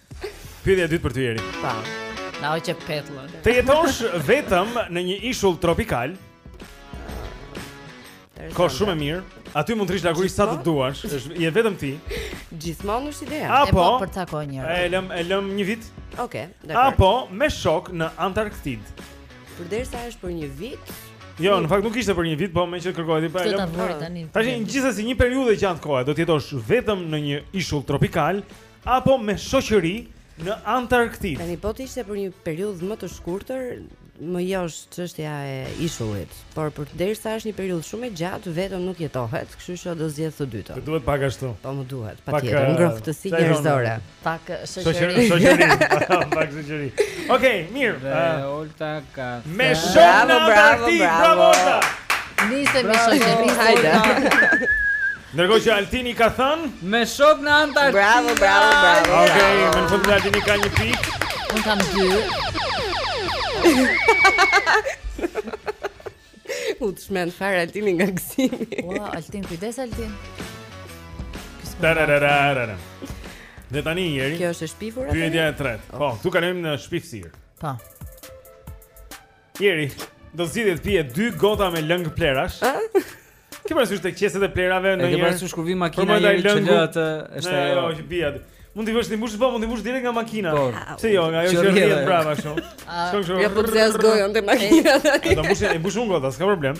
Pyetja e dytë për ty Eri. Pa. Na hoqe petllën. Të jetosh vetëm në një ishull tropikal. Ko shumë e mirë. Aty mund të rish lakuriq sa të duash, se je vetëm ti. Gjithmonë është ideja. Apo, e po për ta kohë njëra. E lëm, e lëm një vit. Okej, okay, dakor. Apo me shok në Antarktid. Përderisa është për një vit. Jo, në fakt nuk ishte për një vit, po meqë kërkohet i pa. Do ta vërë tani. Tash një gjithsesi një periudhë të gjatë kohe, do të jetosh vetëm në një ishull tropikal apo me shoqëri në Antarktidë. Tani po të ishte për një periudhë më të shkurtër, më josh çështja e ishullit, por përderisa është një periudhë shumë e gjatë, vetëm nuk jetohet, kështu që do zgjedh të dytën. Të duhet pak ashtu. Po më duhet, patjetër, eh, ngrohtësi njerëzore. Pak eh, shoqëri, shoqëri, pak shoqëri. Okej, mirë. Dhe eh, Olta ka. Me shumë bravo, bravo, bravo. Nisem me shoqëri, hajde. Ndërkohë që Altini ka thënë me shok në Antarktidë. Bravo, bravo, bravo. Okej, okay, më në fund Altini ka një pikë. Unë kam dy. U çmend fare Altini nga gëzimi. Ua, Altin, kujdes Altin. Tarararara. Dhe tani Eri. Kjo është e shpifur atë. Pyetja e tretë. Po, këtu kalojmë në shpifësirë. Po. Eri, do zgjidhje të pije dy gota me lëng plehrash. Ke parasysh te qeset e plehrave në një. Ke parasysh kur vjen makina e që lë atë është ajo. Jo, që bie aty. Mund të vësh ti mbush po, mund të mbush direkt nga makina. Po. Pse jo, nga ajo që rri mbrapa kështu. Shkon kështu. Ja po të zgjas gojën te makina. Do mbush, e mbush unë gotën, s'ka problem.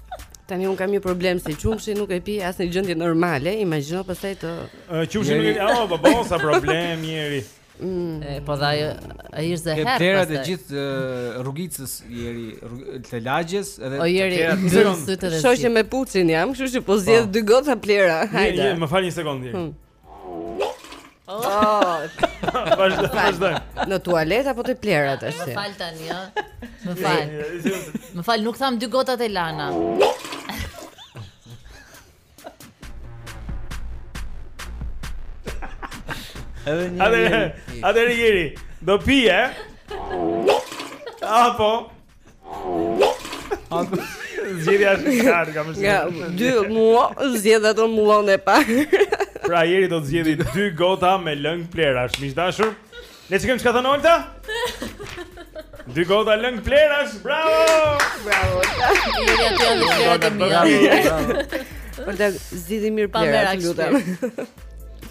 Tani un kam një problem se qumështin nuk e pi as në gjendje normale, imagjino pastaj të Qumështin nuk e pi, oh, po bon sa problem Eri. Mm. E, po dha ajo, ai është dhe herë. Tera të gjithë rrugicës Eri, të lagjes edhe të tera të tjera. Shoqë me pucin jam, kështu që po zgjedh po. dy gota plehra. Hajde. Më fal një sekondë. Hmm. Oh. Vazhdo, vazhdo. Në tualet apo te plehrat tash? Më fal tani, ë. Më fal. Më fal, nuk thamë dy gotat e lana. Edhe një. Atëherë, atëherë Eri. Do pi, ë? Apo. Zgjedhja është e qartë, kam thënë. Ja, dy mua, zgjedh atë mullon e pa. Pra Eri do të zgjedhë dy gota me lëng plehrash, miq të dashur. Le të shikojmë ç'ka thënë Olta. Dy gota lëng plehrash, bravo! Bravo. Mirja ti janë fjalët e mia. Por ta zgjidhim mirë Pa plehra, mera të lutem.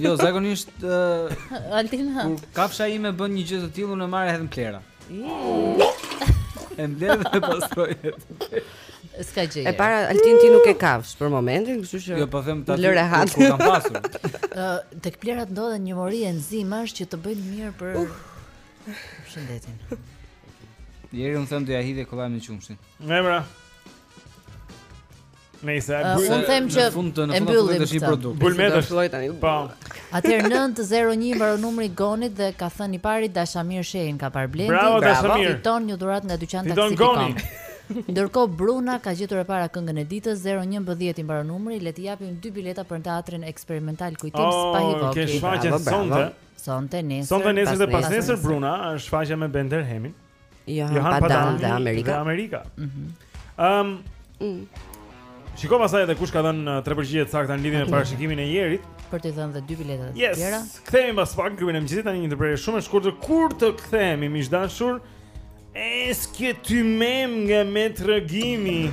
Jo, zakonisht uh, Altina. Kur kafsha ime bën një gjë të tillë unë marr edhe plera. E mbledh dhe pastroj. S'ka gjë. E para Altin ti nuk ke kafshë për momentin, kështu që Jo, po them ta lë rehat. Kur kam pasur? Ë, tek plerat ndodhen një mori enzimash që të bëjnë mirë për uh. shëndetin. Jeri unë them t'ia hedhë kollaj në qumësht. Ngemra. Nëse uh, un them që e mbyllim këtë produkt. Bulmet është lloj tani. Po. Atëherë 901 mbaron numri Gonit dhe ka thënë i pari Dashamir Shehin ka parë Blendi. Bravo Dashamir. Fiton një dhuratë nga dyqani Taxi. Fiton Goni. Ndërkohë Bruna ka gjetur e para këngën e ditës 011 i mbaron numri, le të japim dy bileta për teatrin eksperimental Kujtim oh, Spahivogli. Okej, shfaqja sonte. Sonte nesër. Sonte nesër dhe pas nesër Bruna është shfaqja me Bender Hemin. Johan, Johan Padani dhe Amerika. Dhe Amerika. Ëm. Mm -hmm. um, mm. Shiko pastaj edhe kush ka dhënë uh, tre përgjigje të sakta në lidhje me parashikimin e Jerit. Për të dhënë dhe dy bileta të yes. tjera. Yes. Kthehemi pas pak te klubi i mëngjesit tani një ndërprerje shumë e shkurtër kur të kthehemi miq të dashur. E s'ke ty me m'nga me tregimin?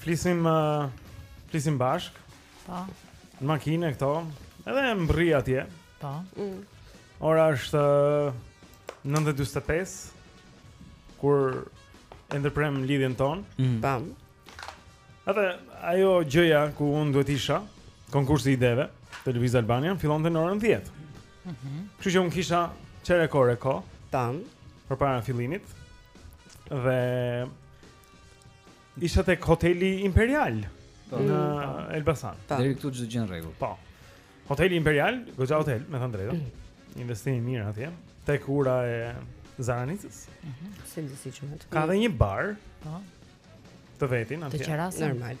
Flisim uh, flisim bashkë. Po. Në makinë këto, edhe mbërrij atje. Po. Mm. Ora është uh, 9:45 kur e ndërpremë lidhjen tonë. Mm. Po. Edhe ajo gjëja ku unë duhet isha, konkursi i ideve, te Lëviz Albania fillonte në orën 10. Mhm. Mm Kështu që unë kisha çerek ore kohë. Po. Përpara fillimit. Dhe Isha tek hoteli Imperial po. në Elbasan. Po. Deri këtu çdo gjë në rregull. Po. Hoteli Imperial, goxha hotel, me thënë të drejtën. Mm. Investim i mirë atje. Tek ura e Zaranicës. Mhm. Sendësi që më të. Ka dhe një bar. Po. Të vetin atje. Të qeras normal.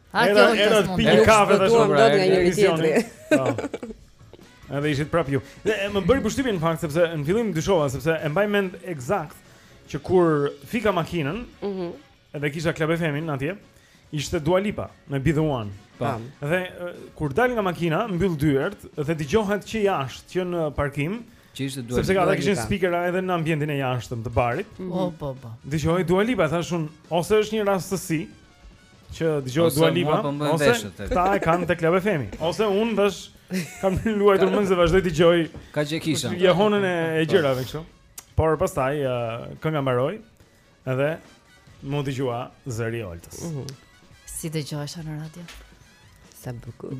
Erdha, erdha të pi një kafe tash shumë nga njëri tjetri. Edhe ishit prap ju. Dhe më bëri përshtypje në fakt sepse në fillim dyshova sepse e mbaj mend eksakt që kur fika makinën, ëh, mm -hmm. edhe kisha Club FM-in atje, ishte Dua Lipa me Be the One. Po. Po. Dhe kur dal nga makina, mbyll dyert dhe dëgjohet që jashtë, që në parkim, që ishte Dua Lipa. Sepse ata kishin speakera edhe në ambientin e jashtëm të barit. Po, po, po. Dëgjohet Dua Lipa, thashë unë, ose është një rastësi, që dëgjohet Dua Lipa ose këta e kanë tek Club FM-i ose unë tash kam luajtur mendsh e vazhdoj të dëgjoj ngaqë e kisha jehonën e e gjërave kështu por pastaj uh, kënga mbaroi edhe m'u dëgjua zëri i Oltës uh -huh. si dëgjohesha në radio sa bukur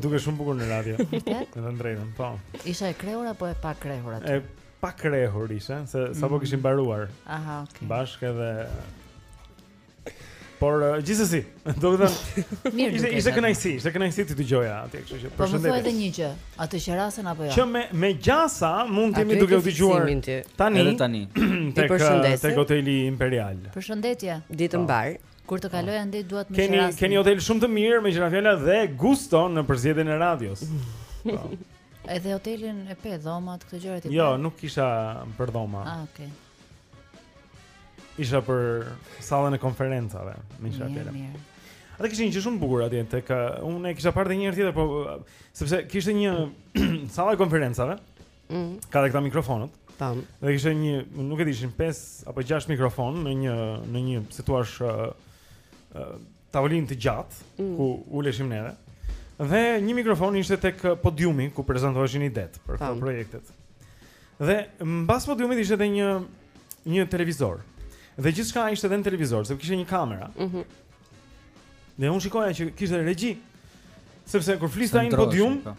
dukesh shumë bukur në radio me thënë të drejtën po isha e krehur apo e pa krehur atë e pa krehur isha se sapo mm. kishim mbaruar aha okay bashkë edhe Por uh, gjithsesi, do të them, mirë, ishte ishte kënaqësi, ishte kënaqësi të dëgjoja atje, kështu që po, përshëndetje. Po edhe një gjë, atë që rasen apo jo. Që me me gjasa mund të jemi duke u dëgjuar tani. Edhe tani. Tek uh, tek hoteli Imperial. Përshëndetje. Ditë po. mbarë. Kur të kaloj andej dua të më qerasin. Keni keni hotel shumë të mirë me qira dhe gusto në përzgjedhjen e radios. Po. Edhe hotelin e pe dhomat këto gjëra ti. Jo, nuk kisha për dhoma. Ah, okay. Isha për sallën e konferencave, më isha atje. Ata kishin një gjë shumë të bukur atje tek uh, unë e kisha parë edhe një herë tjetër, po uh, sepse kishte një sallë e konferencave. Mm. Ka edhe këta mikrofonat. Tam. Dhe kishte një, nuk e di, ishin 5 apo 6 mikrofonë në një në një, si thua, uh, uh, tavolinë të gjatë mm. ku uleshim ne. Dhe një mikrofon ishte tek podiumi ku prezantoheshin idetë për këto projektet. Dhe mbas podiumit ishte edhe një një televizor. Dhe gjithçka ishte edhe në televizor, sepse kishte një kamera. Mhm. Mm dhe unë shikoja që kishte regji. Sepse kur fliste ai në podium, po.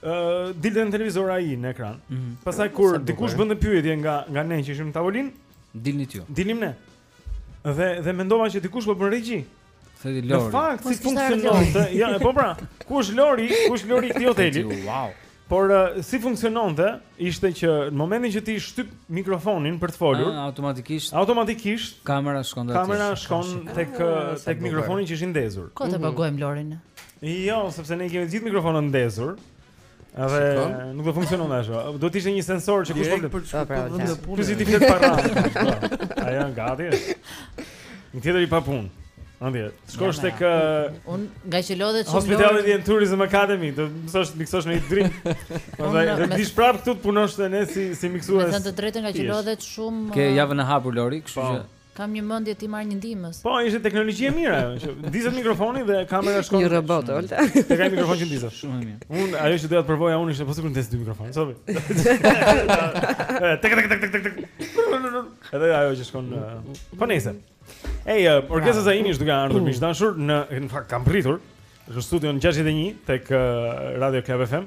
ë uh, dilte në televizor ai në ekran. Mm -hmm. Pastaj kur dikush bënte pyetje nga nga ne që ishim në tavolinë, dilnit ju. Dilim ne. Dhe dhe mendova që dikush po bën regji. Se di Lori. Në fakt si funksiononte? Ja, po pra, kush është Lori? Kush është Lori i këtij hoteli? Wow. Por uh, si funksiononte? Ishte që në momentin që ti shtyp mikrofonin për të folur, ah, automatikisht automatikisht kamera shkon te kamera shkon tek ah, tek mikrofoni që është i ndezur. Kot e mhm. paguajmë Lorin? Jo, sepse ne i kemi të gjithë mikrofonët ndezur. Edhe nuk do funksionon ashtu. Do të ishte një sensor që kush po flet. Po pra, vend e punë. Ti flet para. Ai janë gati. Një tjetër i papunë. Andaj, shkosh tek unë nga që lodhet shumë. Hospitality and Tourism Academy, do mësosh të miksosh një drink. Pastaj do të vish prapë këtu të punosh te ne si si miksues. Të them të drejtën nga që lodhet shumë. Ke javën e hapur Lori, kështu po. që Kam në mendje t'i marr një ndihmës. Po, ishte teknologji e mirë ajo, që ndizet mikrofoni dhe kamera shkon. Një robot Olta. Tek ai mikrofon që ndizet. Shumë mirë. Unë ajo që doja të provoja unë ishte po sikur të ndez dy mikrofonë, çfarë? Tek tek tek tek tek. Edhe ajo që shkon. Po nejse. Ej, uh, Orges Zaimi është duke ardhur miq të dashur në në fakt ka mbërritur në studion 61 tek uh, Radio Club FM.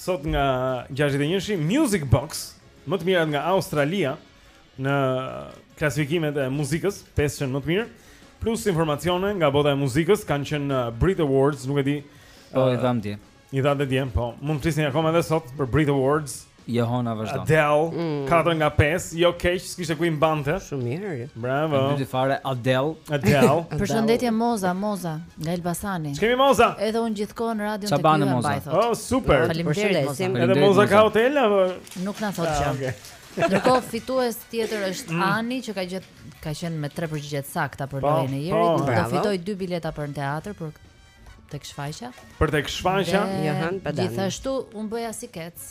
Sot nga 61-shi Music Box, më të mirat nga Australia në klasifikimet e muzikës, 5 këngë më të mirë, plus informacione nga bota e muzikës, kanë qenë Brit Awards, nuk e di. Po uh, i dham dje. I dham dje, po. Mund të flisni akoma edhe sot për Brit Awards. Johana vazhdon. Adele, mm. 4 nga 5, jo keq, s'kishte ku i mbante. Shumë mirë. Bravo. Mbyti fare Adele. Adele. Përshëndetje Moza, Moza. Nga Elbasani. Ç'kemi Moza? Edhe unë gjithkohë në radion tek ju e mbaj thotë. Oh, super. Faleminderit Moza. Edhe Moza ka hotel apo? Nuk na thotë ah, gjë. Ndërkohë fitues tjetër është mm. Ani që ka gjet ka qenë me tre përgjigje të sakta për, po, lojën e Jerit, po. do të fitojë dy bileta për në teatër për tek shfaqja. Për tek shfaqja? Johan Padan. Gjithashtu un bëja si kec.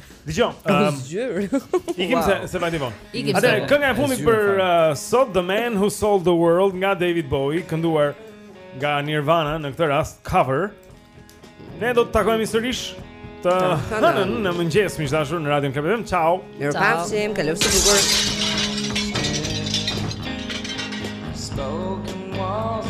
Dëgjo. Um, ikim wow. se se vajti vonë. Atë kënga e fundit për uh, sot The Man Who Sold the World nga David Bowie, kënduar nga Nirvana në këtë rast cover. Ne do të takohemi sërish të hënën në mëngjes miq të dashur në Radio Club FM. Ciao. Mirupafshim, kalofshi bukur. Spoken walls